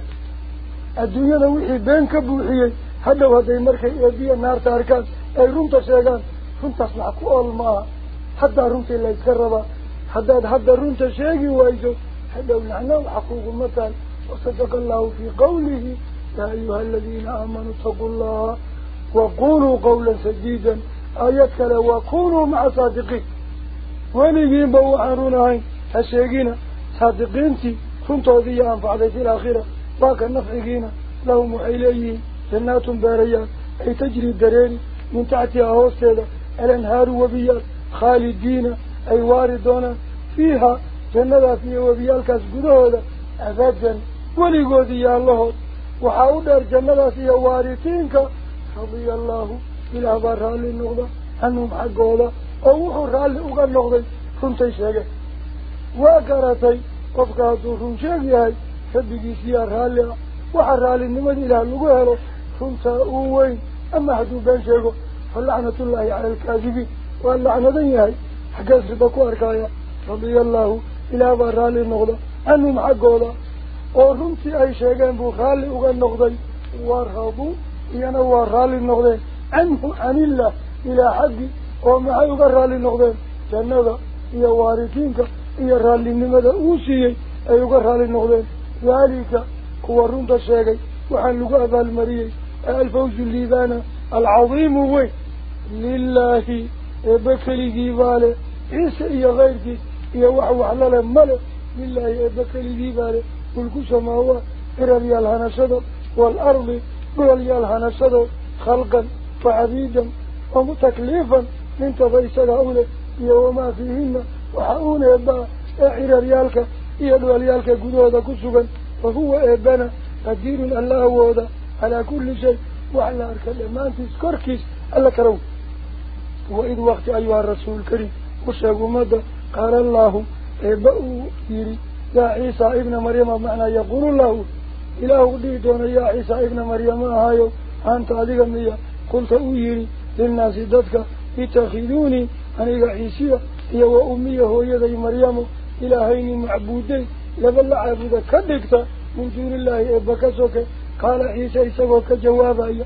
الدنيا نوحي بينك بوحيي هل لو هذا المركي يبيع النار تاركان أي رمت الشيغان رمت أصلحكو الماء حتى رمت إلا يتكرب حتى حتى رمت الشيغي وايزو. حتى لعنا الحقوق المثال. وصدق الله في قوله يا أيها الذين آمنوا تقول الله وقولوا قولا سديدا. آياتك لو وقولوا مع صادقين. ونجيبوا عنه هشيقين صادقينتي كنتو ذي أنفعديت الأخيرة باك النفعقين لهم إليه جنات بارية أي تجري الدرين من تعتها هوسيلة الانهار وبيال خالدين أي واردون فيها جنات في وبيال كاسقودة أفدا وليقو ذي الله وحاودر جنات في واردينك رضي الله إلى برها للنغضة أنهم حقوا الله أو رال أغنى الله كنت شاكا yahay rabbigiisiyaa raalli ah waxa raallinimada ilaah lagu helo runtaa uu weyn ama hadduu been sheego fa lacnatullaahi cala alkaadibiin waa lacnadan yahay xaggees riba ku arkaya radiya allaahu ilaah baa raalli noqda canhum xaggooda oo runtii ay sheegeen buu raalli uga noqday warhabuu iyana waa raalli noqdeen canhu canillah ilaa xaggi oo maxay uga raalli noqdeen jannada iyo waaritiinka يرالي نمدا وسي ايو غرالي نوده ذلك هو رونت شيغي وحن لو هذا المري الفوز اللي بان العظيم هو لله بكلي ديبالي انس يا غير دي يا وح وحنا المل لله بكلي ديواله كل سما هو ارى الهنشدو والارض قول يا الهنشدو خلقا فعديدا ومتكليفا انت بيسد اولك يوم فيهن وحاول إبا إحرى ريالك إيهدو ريالك قدودة كسوكا فهو إبانا قدير الله هذا على كل شيء. وعلى أركال إمانتس كوركيس ألا كرو وإذ وقت أيها الرسول الكريم أشهد ماذا قال الله إبأو إيري يا عيسى ابن مريم معنى يقول الله إله ديتون يا عيسى ابن مريم آهايو أنت أذيك مني قلت أو للناس ذاتك اتخذوني أنا إيسيه هي وأميه ويدي مريم إلهين معبودين لبلا عبودة كذكت من دون الله بكسوك قال عيسى إسوك جوابا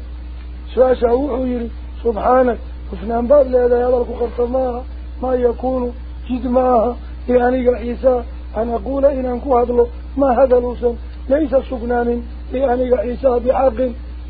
سواشا وحوير سبحانك وفنان باب لها هذا القرط ما ما يكون جد ماها يعني عيسى أن أقول إن أنكو هذا ما هذا لوسن ليس سبنان يعني عيسى بعق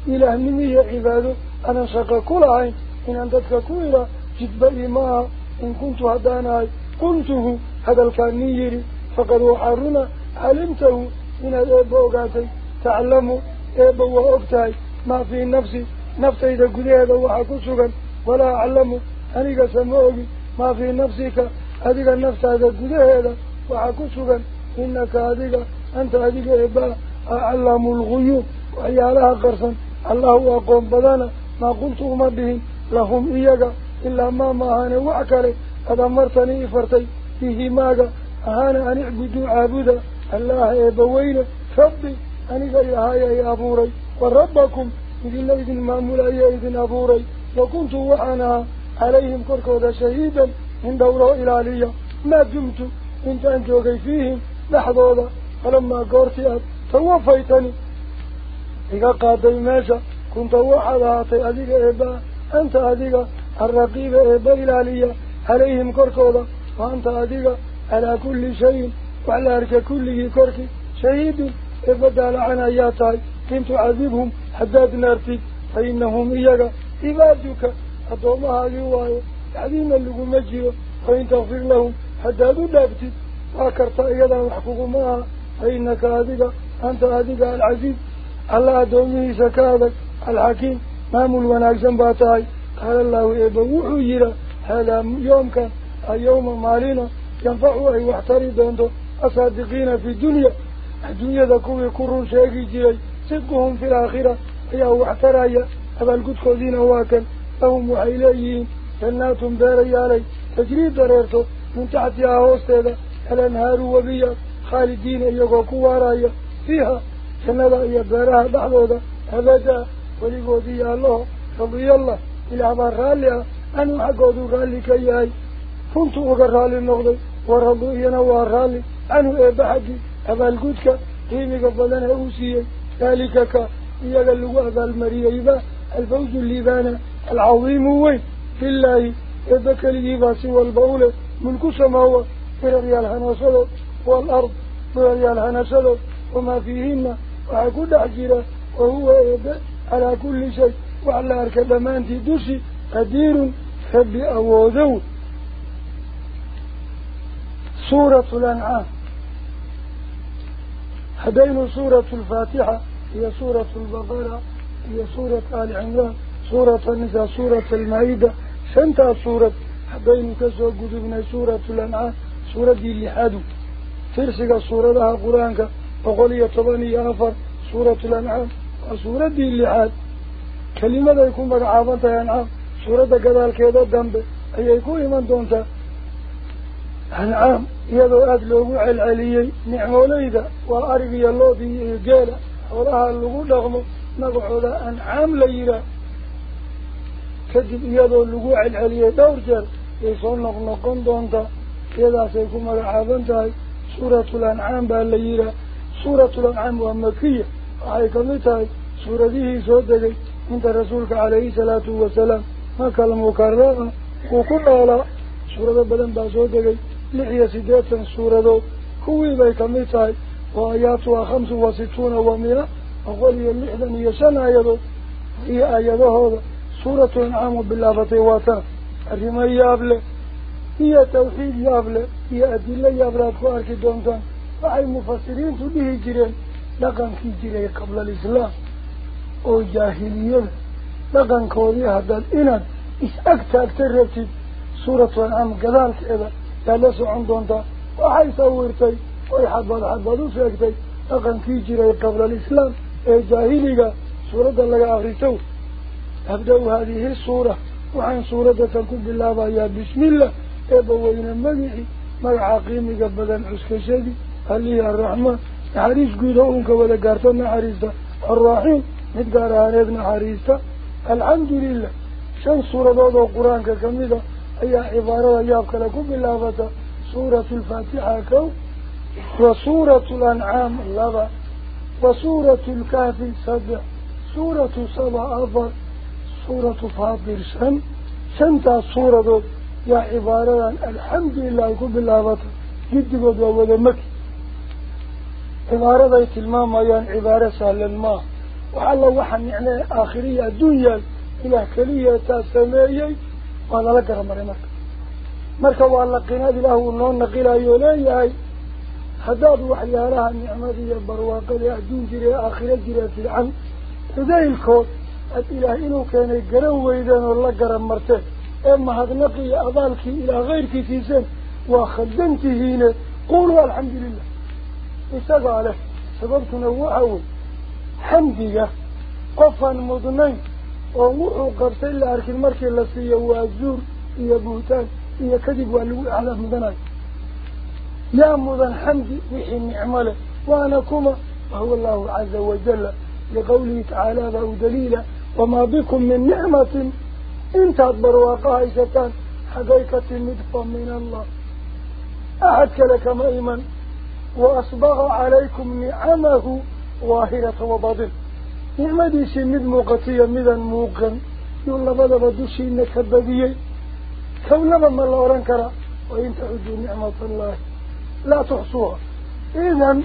إله نمي عباده أنا شق كل عين إن أنتك كل جد بي ماها إن كنت هداناي كنته هذا الكنير فقد وحرنا علمته من أبوغاتي تعلمه أبو وأبتاي ما في نفسي نفسي إذا قد هذا وحكسك ولا أعلمه أنك سموك ما في نفسك هذه النفس هذا قد هذا وحكسك إنك هذه أنت هذه أبا أعلم الغيوب وعيالها قرصا الله أقوم بدانا ما قلت أمبهم لهم إياك إلا ما ما أنا وأكله هذا مرتني فرتي. فيه ماجا أنا أنا عبد عبدا الله يبوينا. فضي أنا قال هاي يا أبوري. وربكم إذن لا إذن ما ملايا إذن أبوري. وكنت وأنا عليهم كركودا شهيدا. من دورة إلى عليا ما دمت. إن تنجو فيهم. لحظة فلما قرتي توفيتني. إذا قادل ماجا كنت وحدها تأذيك إبا أنت أذيك. الرقيب إبدا إلى عليهم كركولا وأنت أديك على كل شيء وعلى أرك كل كرك. شهيد إبدا لعنا ياتاي كنت أعذبهم حداد نارتي. فإنهم إيجا إبادك أدوما هذه الله عظيما لكم مجيء. فإن تغفر لهم حداد نارتك فأكرت أيضا محفوظ معها فإنك أديك أنت أديك العزيز. الله أدومي سكادك الحكيم. مامل وناك زنباتاي قال الله إبوه يرى هذا يومك يوم مالنا ينفعه واحترد أنت أصدقين في الدنيا. الدنيا ذكو يكرون شاكي جيري صدقهم في الآخرة. يا واحترايا أبا القدس قدين هواكا أهم وحيليين جناتهم داري علي. تجريب دريرته من تحت يا هوستيدا الانهار وبيا خالدين إياه كوارايا. فيها جنة إياه دارها بعضها هذا جاء ولي قدية الله. رضي الله. إلى برالي أنا أقعد رالي كياي كنت أقرالي النقضي ورالي أنا ورالي أنا أبعدي أبا القدك قيمي قبلنا أوسي ذلك كا إياك اللقاء ذا المريبا الفوز اللي الليبانا العظيم هو في الله. إذاك الليبا سوى البولة ملك سماوة في ريال هنسلو والأرض في ريال هنسلو وما فيهن وعقود عجيرة وهو إذا على كل شيء. وعلى أركض ما أنت دوسي قدير فبي أوذو سورة الأنعام. هدين سورة الفاتحة هي سورة البغرة هي سورة آل عمران سورة النساء سورة المعيدة شنتا سورة؟ هدين كسوة قدبنا سورة الأنعام سورة دي اللي حادو. ترسق السورة لها قرآنك وقال يا طباني يا أفر سورة الأنعام سورة دي اللي حادو tahay ancaam suuradda gadaalkeeda dambe ayay ku iman doontaa ancaam iyadoo aada loogu celceliyey nicmooleyda waa arig iyo loodii iyo geela xoolaha lagu dhaqmo magacooda ancaam la yihaah kadib iyadoo lagu celceliyey dhowr jeer yay soo noqnoqon doontaa iyadaasay ku magacaaban tahay suuratul ancaam baa la yihaah suuratul ancaam waa makiya waxay kamid tahay suuradihii soo degay عند رسولك عليه الصلاة والسلام. ما كان مكرر وكل أولا سورة بلن بازوه دقي لحية سيدات سورة دو. كوي بيك ميتاي وآياتها خمس وستون ومئة. أقولي اللحظة نيسان آيادو هي آيادو هذا. سورة عام بالله طيواتا الرمي يابل هي توحيد يابل هي أدلة يابلات فاركي دونتا. فعي مفسرين تبهي جرين لقن في جرين قبل الإسلام. أو جاهلية لقن كوري هذا الإنا إس أكثر ترتى سورة الأم قدر كذا جلس عندهن دا وحي صورتي ويحب الحب ودوس يكتي لقن في جرى قبل الإسلام أي جاهلية سورة الله عريتو أبدأ هذه السورة وعن سورة تكون بالله يا بسم الله أبوينا مليح ما عقيم قبل عسك شدي لي يا الرحمن عريس قيدهم كولا قرطنا عريس الرحيم نتقال عن ابن حريصة الحمد لله. شن سورة ضوضة قرآن كميدة أي عبارة يابك لكم بالله سورة الفاتحة كو وسورة الأنعام لبا وسورة الكهف سبع سورة سبع أفر سورة فاطر شن شن تسورة ضوضة يا عبارة الحمد لله يكون بالله بطر جد قد وضع مكي عبارة ذات الماء ما يعني عبارة سهل الماء. وحال الله وحن يعني آخرية دنيا إلى كلية سمايي وعلى لك رمري مركة مركة وعلى قناد له ونون قيلة يوليهي حداد وحيا لها النعمدية برواق لها دون جريه آخرية جريه في العم فذي الكود الإله إنو كان يقرأ ويدان ولقى رمرته أما هذا نقي أضالك إلى غير كتيزين وخدمته هنا قولوا الحمد لله. إساق عليه. سببتنا وعوه. حمدية قفا مضنين ومعه قبطي اللي أركي المركي اللي سيئة وأزور إيا بوتان إيا كذب وألوه على مضنين يا مضن حمدي بحي نعمله وأنا كما وهو الله عز وجل لقوله تعالى ذو دليلا وما بكم من نعمة انت أدبر وقائشة حقيقة مدفى من الله أعدك لك مئما وأصبغ عليكم نعمه واهرة وباضل نعمة ديسي مد موقتية مدى موقن يولا بدأ بدوشي إنك البديي كون لما الله رنكرا وإن تعدوا نعمة الله لا تحصوها. إذن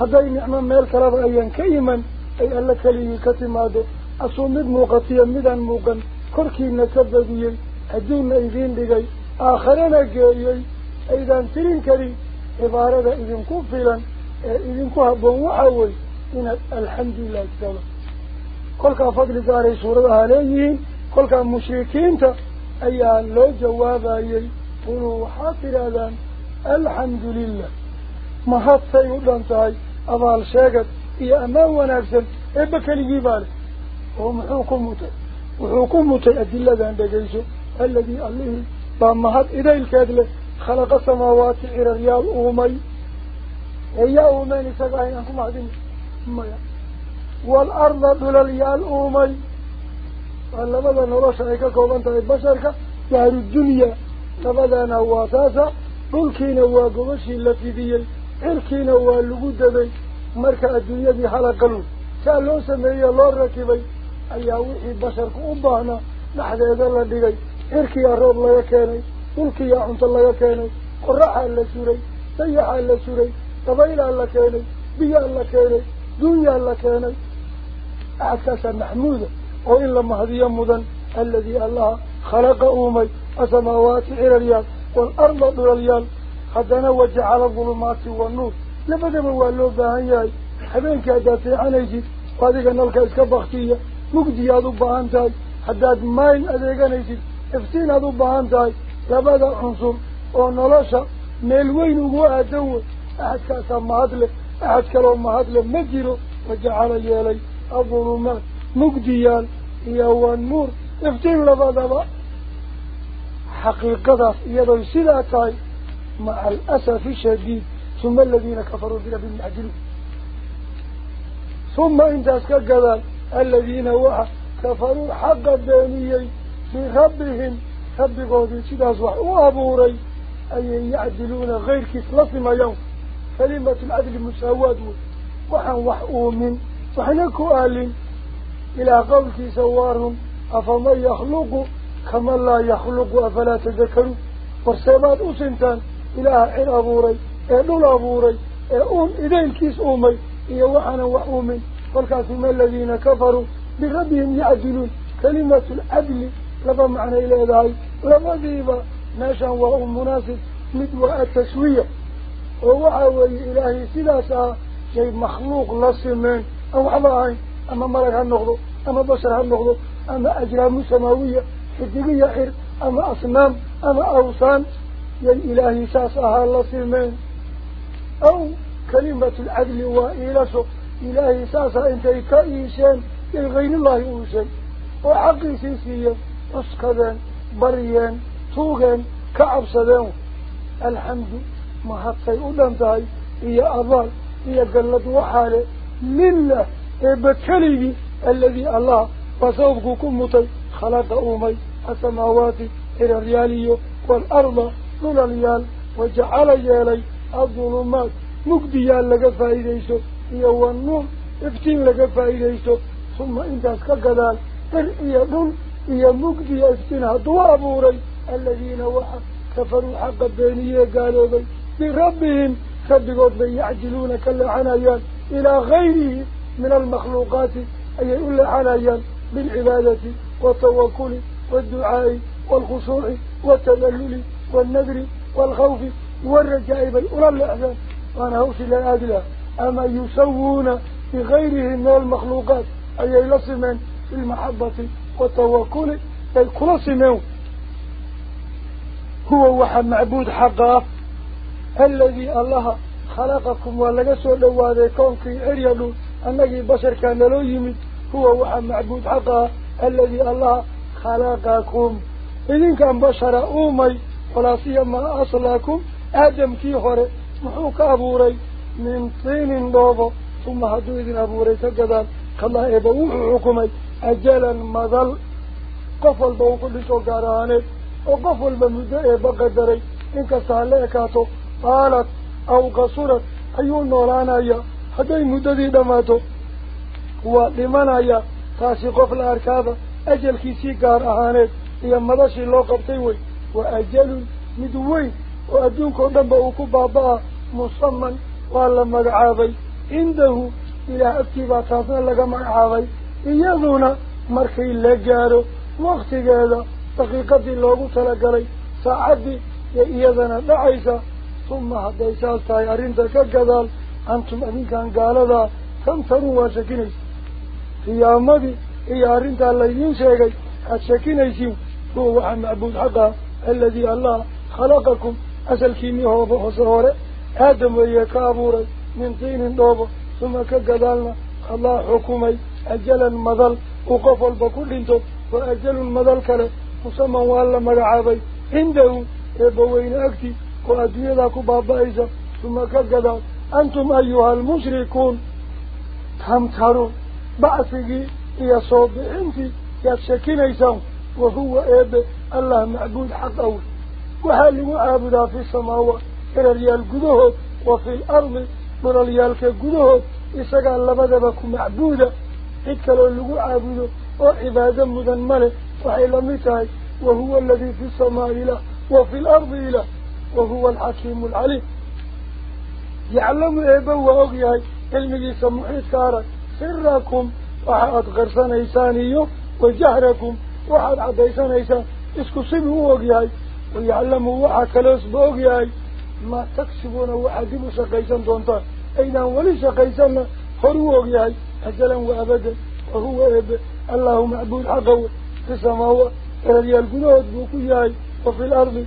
هذا نعمة مالك رضايا كيما. أي ألك لي كتماده أصو مد موقتية مدى موقن كركي إنك البديي هدين مئذين لغي آخرين أجيئي أيضا ترين كري. عبارة إذن كفلا إذن كهبوا وحاول إن الحمد لله تعالى كل كان فضل زاري صورها ليه كل كان مشركين تا أي لو جوابا يي قلوا حاطر أذان الحمد لله. ما هات سيؤلان تاي أضال شاكت. إيا أمان ونفسل إبك الجبال هم حكمت وحكمت الأدلة ذان بجيسو الذي أليه بما هات إذا الكادلة خلق سماوات إرغيال أومي أي أومين سبعين أنكم عدين. Dhulalyaal uumay waa labada nolosha ay ka kooban tahay basharka daarudunya labadana waa saasa dhulkiina waa gobashii la fidiyey cirkiina waa lagu daday marka adduunyadii halaqalun saa loo sameeyey loo rakibay ayaa wixii basharku u baahnaa dhexdeeda la dhigay cirkiyaa roob laga keenay dhulkiyaa cunto laga keenay qoraxaa la suray dayaxaa la suray dabaylaa la keenay biyaa la keenay الدنيا لكانت أساسا محمودا وإلا ما مهدي مدن الذي الله خلق أمي السماوات إلى اليال والأرض إلى اليال حتى نوجع على الظلمات والنور. لفد موالوبة هنياي حبين كأدافي نلقى فهذه كانت كبختية. مقدية ضبا هنتاي حتى أدمين أذيك نيجي إفتين ضبا هنتاي لفد عنصر ونلاشا ميلوين هو أدوه أساسا مهدلك أحد كلام ما هذا المجر وجعل يالي الظلمات مقديال يهو النور افتين لبادبا حقيقة يدو سلاتاي. مع الأسف الشديد. ثم الذين كفروا بنا بالمحجر ثم انت اسكى القبال الذين وحا كفروا حق الدانيي من ربهم ربكم سيدة صباح وابوري أي يعدلون غير كثلاث ما يوم. كلمة العدل مساواة وحن وحؤمن وحن كؤال إلى قول سوارهم أفمن يخلق كما لا يخلق أفلا تذكروا. ورسابات أسنتان. إلى أحر أبوري أهل أبوري أهم إذن كيس أمي إيا وحنا وحؤمن فالكاثم الذين كفروا بربهم يعدلون. كلمة العدل لما معنى إلى ذلك. لما ذيبا ناشا وهو مناسب. مدوى التسوية. ووحوا إلهي سلاسة شيء مخلوق لصمين أو حضائي أما ملك هالنغضو أما بشر هالنغضو أما أجرام سماوية حديقية حر أما أصنام أما أوصان. يعني إلهي ساسة هالصمين أو كلمة العدل وإلسه إله ساسة أنت كإيشان يلغين الله إيشان وحق سيسيا أسكدا بريان توغا كعب سلام الحمد ما حقي أدم ذاي. هي أضل هي جلد وحالة. لله ابتلي الذي الله فسوفكم مطي خلق أمي السماوات إلى الرياليو والأرض من الريال. وجعل يالي الظلمات. مقديان لك فائديسو هي هو النور إفتين لك فائديسو ثم إنت اسكالقدال ارئي ظل هي مقديا افتينها دوابوري الذين وحق كفروا حق البينية قالوا بي. Yacjiluuna ka leexanayaan ilaa gayrihi min almakhluuqaati ayay u leexanayaan bilcibaadati والتوكل والدعاء والخشوع والتذلل والنذر والخوف والرجاء بالأولى الأحزان وأنا لا أدلى أما يسوون بغيره من المخلوقات. أي يلصمن في المحبة والتوكل. أي كل هو وحى معبود حقه. الذي الله خلقكم ولقسوا لواذي كونك عريضوا أنك بشر كان له يمد هو وحى معبود حقه الذي الله خلقكم. إذن كان بشر أومي ولا سيما أصلكم. آدم كي هوري محوك أبوري من طين دوبو. ثم هدو إذن أبوري تقدان كالله إبوه حكمي. أجلا مظل. قفل بو كل سوكاراني وقفل بمدى بقدري. إنك ساليكاتو طالت أو قصرت أيون نولانا يا هذي مددي دماتو. هو لمن يا تاسي قفل أركابة أجل كيسي كار أهانت يا مدشي لوقب تيوي وأجل مدوي وأدون كردن بأوكو بابا مصمم وعلى مقعابي عنده إلى أبتي باتاتنا لك مقعابي إيادونا مركي اللي جارو وقت جادا دقيقة اللوغو تلقلي سعدي يا إيادنا دعيسا. ثم حديثات تايرين تكجدال أنتم أدين كان قال ذا ثم ثروة شكينيس في أمدي إيارين تالين شيء الشكينيس هو عم أبو حقا الذي الله خلقكم. أسل كيمي هو بحصورة آدم ويا ويكابورة من طين دوبة ثم كجدالنا الله حكومي. أجل المظل وقفل بكل انتو وأجل المظل كره. مصمم والله مرعابي عنده يبوين أكتي. Baaba-aysa uma ka gadaal antum ayuha almushrikuun tamtaruun بعثي يا صوبحنتي يا شكينيسان وهو إيب الله معبود حق أول وحال عابدا في السماوات إلى ريال قدهود وفي الأرض من ريال كقدهود إساقا لبدبك معبودا إكلوا اللقو عابدو وعبادا مدن ملك متاي وهو الذي في السماء إله وفي الأرض إله. وهو الحكيم العليم. يعلم إيبا وأغيهي علمي سمحيط كارك سركم وحاد غرسان إيسانيو وجهركم وحاد عديسان إيسان إسكو سبه وأغيهي ويعلم وحا كلاس بأغيهي ما تكسبون وحادب شقيسان دونتان أيضا ولي شقيسان خروا أغيهي أجلا وأبدا وهو إيبا الله معبود حقه. في السماوات إلى القدود بكيهي وفي الأرض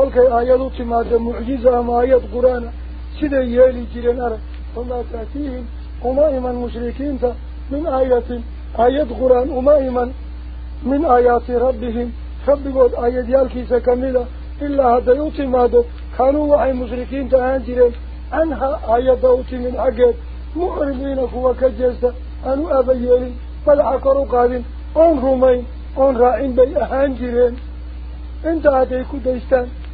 انت كي آيات تماد معجزة أما آيات قرآن سيدا يالي جيران أرى وما تأتيهم أمائما مشركين من آيات آيات قرآن أمائما من آيات ربهم ربك آيات يالكي سكملة إلا هذا يتماد كانوا وحي مشركين تهانجرين عنها آيات دوتي من حقات معرضين كوا كجيستا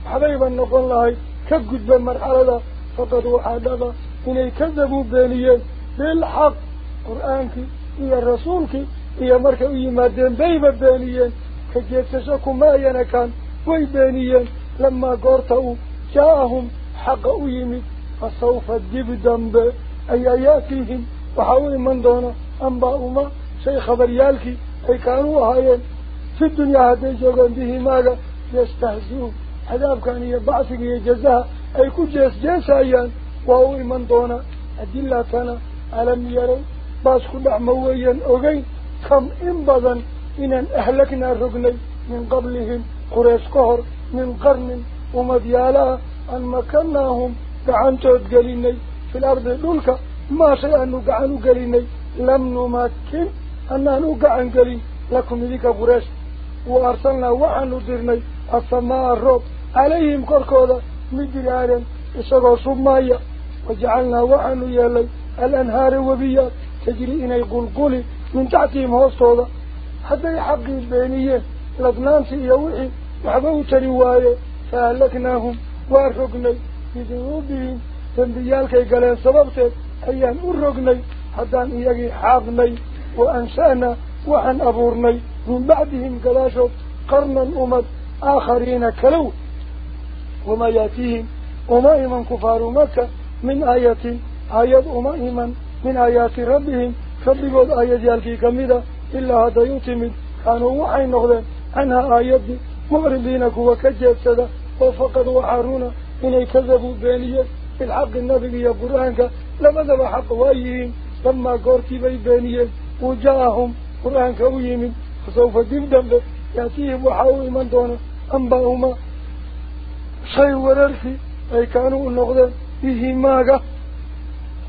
حبيبا نقول لهي كقد بمرحلة فقد وحادة إني كذبوا بانيين بالحق. قرآنك إيا رسولك إيا مركا إيا مادين بيبا بانيين كجيتشاكو ما ينكان وي بانيين لما قرتوا جاءهم حق أيمي فسوف الدب دنب أي آياتهم وحاول من دون أنباء ما شيء خبريالك أي كانوا عذاب كان يبعثك يجزاها أي كل جيس أيان. وهو من دون أدلتنا ألم يروا. باس كل أحمويا أغين كم إنبضا إن أهلكنا رقني من قبلهم. قريش كهر. من قرن. ومديالا. أن مكناهم. قعنتود قليني. في الأرض دولك ما شيء أنه قعنوا قليني. لم نمكن أنه قعن قلين لكم ذيك قريش. وأرسلنا وحن درني السماء الرب. عليهم كركودا مدرارا إسروا صمايا وجعلنا وحن يلي الأنهار وبيات تجري إني قلقلي. من تحتهم هوستودا حتى يحقي البينيين لبنانتي يوحي. وحبوت رواية فأهلكناهم. وأرقني بذنوبهم. تنبيالكي قلين سببتك أيان أرقني. حتى إياقي حاقني وأنشأنا وحن أبورني. من بعدهم قلاشوا قرنا أمد. آخرين كلو وما يأتيهم أمائما كفار مكة من آية آيات أمائما من آيات ربهم. فبقود آيات يالكي كميدة إلا هذا يتمد كانوا وحي نغذين عنها آيات مغربين كوا كجيب وفقد وحارونا إني كذبوا بانية في الحق النبي يا قرآنك لما ذا حق وأيهم. لما قرتي بي بانية وجاءهم قرآنك ويمن فسوف دمدم يأتيهم وحاول من دونه أنبأهما. شيء ورركي أي كانوا النغذين به ماغا.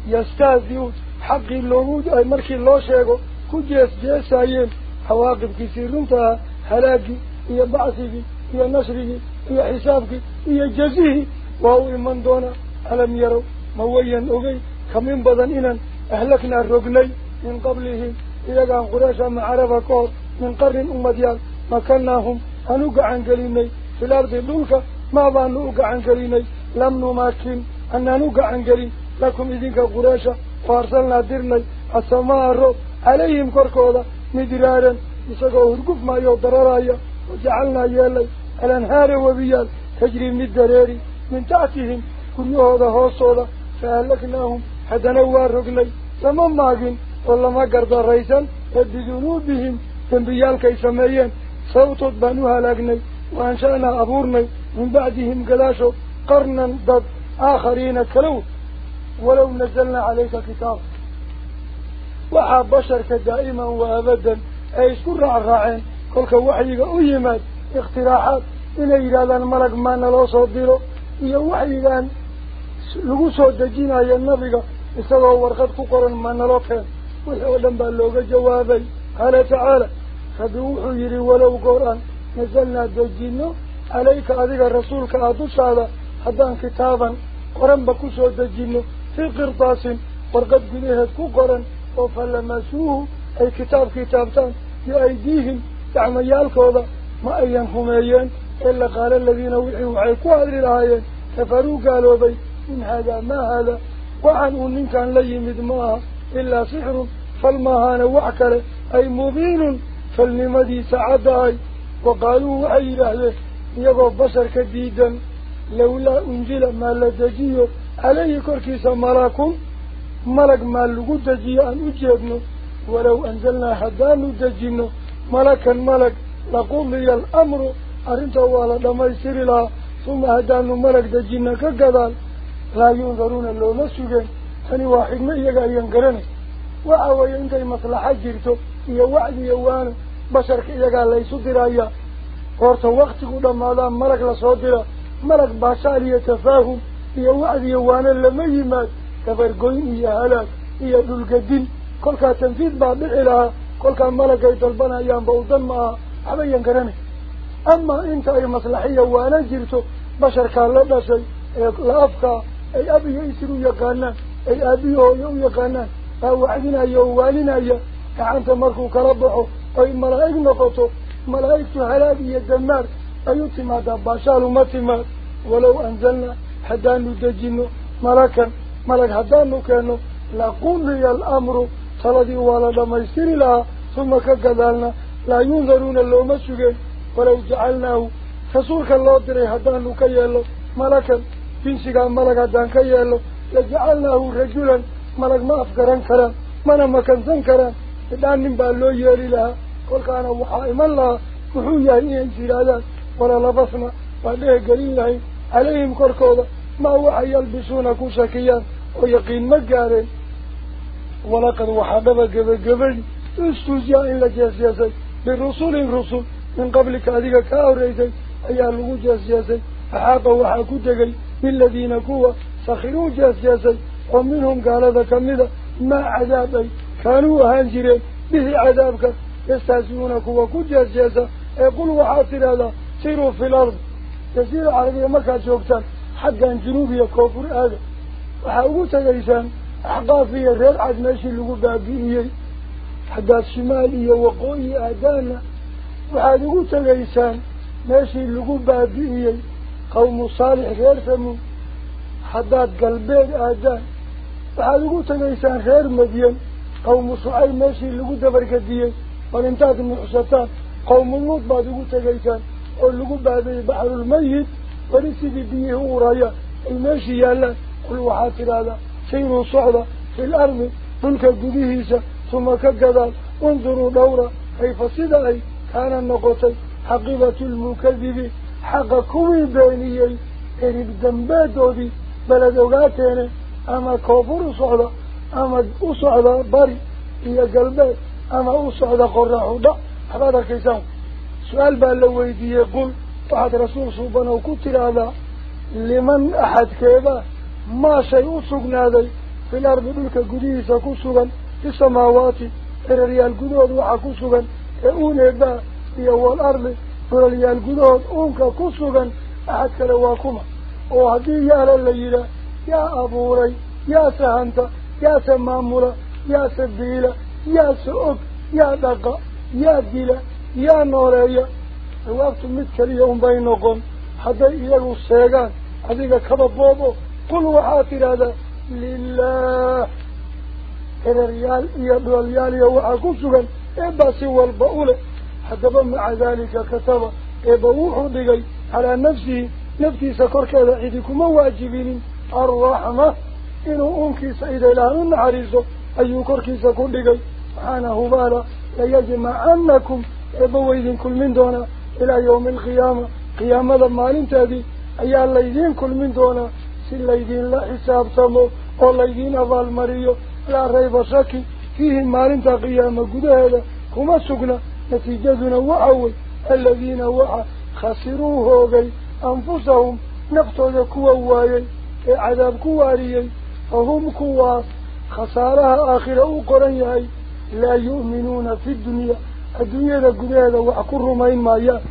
يستاذيون حقي اللومود. أي مركي الله شيغو كجيس جيسايين. حواقب كثيرونتها هلاقي هي بعثي هي نشري هي حسابك هي جزيه وهو من دون ألم يروا مويا أغي كمين بدن إنا أهلكنا الرقني. من قبلهم إذا كان قراشا معرفة كور. من قرن أمديال مكناهم. أنوقع عن قليني في الأرض اللولكة ما بأنوقع عن قليني لم نماكن أن نوقع عن قلين لكم إذنك قراشا فارسلنا درني السماء الرب. عليهم كركولا مدرارا يساقوا هرقف ما يوضررايا وجعلنا يالي. الأنهار وبيال. تجري من الدراري. من تحتهم. كل هذا هوصولا فأهلكناهم. نوار رقني. لما ماقين والله ما قرد الرئيسا. بذنوبهم تنبيال كي صوت بانوها لقني وأنشأنا أبورني من بعدهم قلاشوا قرنا ضد آخرين كلو ولو نزلنا عليك كتاب. وحا بشرك دائما وأبدا أي سكر الراعين كلك وحيك أيمات اختراحات إن إلى الملك ما نلو صدره soo dejinayo nabiga isagoo warqad ku qoran ma nalo keen wixii oo dhan baa looga jawaabay qaala tacaala فدوحوا يري ولو قرآن نزلنا دجينو عليك أذيك رسولك أدوش على هذا كتابا قرآن بكوشو دجينو في قرطاس ورقد قليها كو قرآن وفلما سوه أي كتاب كتابتان يأيديهم تعميالك هذا ما أيان هم أيان إلا قال الذين وحيوا عيكوا أدري الآية كفروا قالوا بي إن هذا ما هذا وعن ان كان لي ماها إلا سحر فالماهان وعكر أي مبين فلمدي سعداي. وقالوا أي رهد يبو بشر كديدا لولا أنزل ما لدجيه عليه كركيس ملاكم ملك ما لغو دجيه أن أجيبنه ولو أنزلنا حدان دجينه ملكا ملك. لقول لي الأمر. أرنتوا على يسير لها ثم هدان ملك دجينه كقدال لا ينظرون اللو نسوك هني واحد ما يقال ينقرني وعوى ينتي مصلحة جيرتو. Basharka iyagaa laysu dirayaa goorta waktigu dhammaadaan malag lasoo dira malag baashaal iyo tafaahum iyo wacdi iyo waano lama yimaad dabargoyn iyo halaag iyo dhulgadin kolkaa tanfiid baa dhici lahaa kolkaa malagay dalbanayaanba udan ma aha waxbayaan garanay amaa inta ay maslaxiya waana jirto basharkaa la dhashay ee la afkaa ay ab iyo isir u yaqaanaan ay aabiyo hooyo u yaqaanaan baa wacdinaya oo waaninaya كعنت مركو كربحو. أي ملايك نقطو. ملايك هلابي الدمار أي تمادا باشالو ما تماد. ولو أنزلنا حدانو دجينو ملاكا ملاك حدانو كانو. لقول لي الأمر. صلدي ولا لما يصير لها. ثم كذلنا لا ينظرون اللو مسجد. ولو جعلناه. فصورك الله دري حدانو كيالو. ملاكا فينسيقا ملاكا دان كيالو. لجعلناه رجولا ملاك ما أفكران كران ملاك ما كان زنكران هذا النبى اللي يري له كل كان وحائم الله. وحوي يهين سيرادا ولا لبصنا وله قليله عليهم كركوبة ما وحي يلبسون كوشكيا. ويقين مجارين ولقد وحبب قبا قبا استوزيا إلا جاسياسي بالرسول الرسول. من قبل كاذيك كاوريسي أيالو جاسياسي أحاق وحاكو تقل من الذين كوا. سخروا جاسياسي ومنهم قال ذا كمذا. ما عذابي. كانوا أهان جيرين به عذابك يستهزئونك وكجاز جازا يقولوا حاصل هذا. سيروا في الأرض. جزيرة عربية مكة جوكتان. حقا جنوبية كوفر هذا. وحاقوتا جيسان في غير عد ماشي اللي قد بابيئي حقا شمالية وقوي آدانا وحاقوتا جيسان ماشي اللي قد بابيئي قوم صالح غير ثمون حداد قلبين آدان. وحاقوتا جيسان غير مدين. قوم صعي ماشي لقو دبر كديه والانتهت المحسطات قوم اللوط بعد قوتا جايكا واللقو بعد بحر الميت ونسيدي هو ورايا الماشي يالا كل وحاتر هذا سير صعدة في الأرض منك قديهيسة ثم كقدال انظروا دورا كيف صدعي كان النقطة حقبة المكذب حق كوي يعني بانيي قريب دنباتو دي بلدوغاتين أما كوفر صعدة. أما أصعد بري إلى قلبي أما أصعد قرحه لا هذا كيسان. سؤال بأن لو ويدي يقول أحد رسول صوبنا وكتل هذا لمن أحد كيبا؟ ما شيء أصغنا ذي في الأرض بلك قديسة كسوغا في السماوات إلى ريال قدود وحكسوغا أون إبا في أول أرض إلى ريال قدود أونك كسوغا أحد كلواكما وهدي يا للي يا أبوري يا سهنت biila yaase og yaa dhaqa yaa dila yaa nooleeya jawaabtu mid keliya unbay noqon hadday iyagu sheegaan adiga kaba boobo qul waxaad tidhaahdaa lilah eraryaal iyo dhoolyaal iyo waxaa ku sugan eebbaa si walba u leh haddaba maca daalika kataba eebba wuxuu dhigay calaa nafsihi naftiisa korkeeda cidi kuma waajibinin alraxma إنه أنكيس إذا لا نعرز أي كركيس كل قي سبحانه بالا ليجمع أنكم إبويذين كل من دونا إلى يوم القيامة. قيامة لما لنتهدي أي الليذين كل من دونا سليذين لا حساب سمو. أو الليذين أفال مريو. لا ريب شكي. فيهم ما لنتا قيامة قد هذا. كما سقنا نتيجدنا وعوي الذين وعى خسروه أنفسهم. نفتو ذا كوا وايي عذاب كواريا فهم كواس خسارها آخر أقرن يهي لا يؤمنون في الدنيا. الدنيا ذا قدها ذا وعكر رمين مايا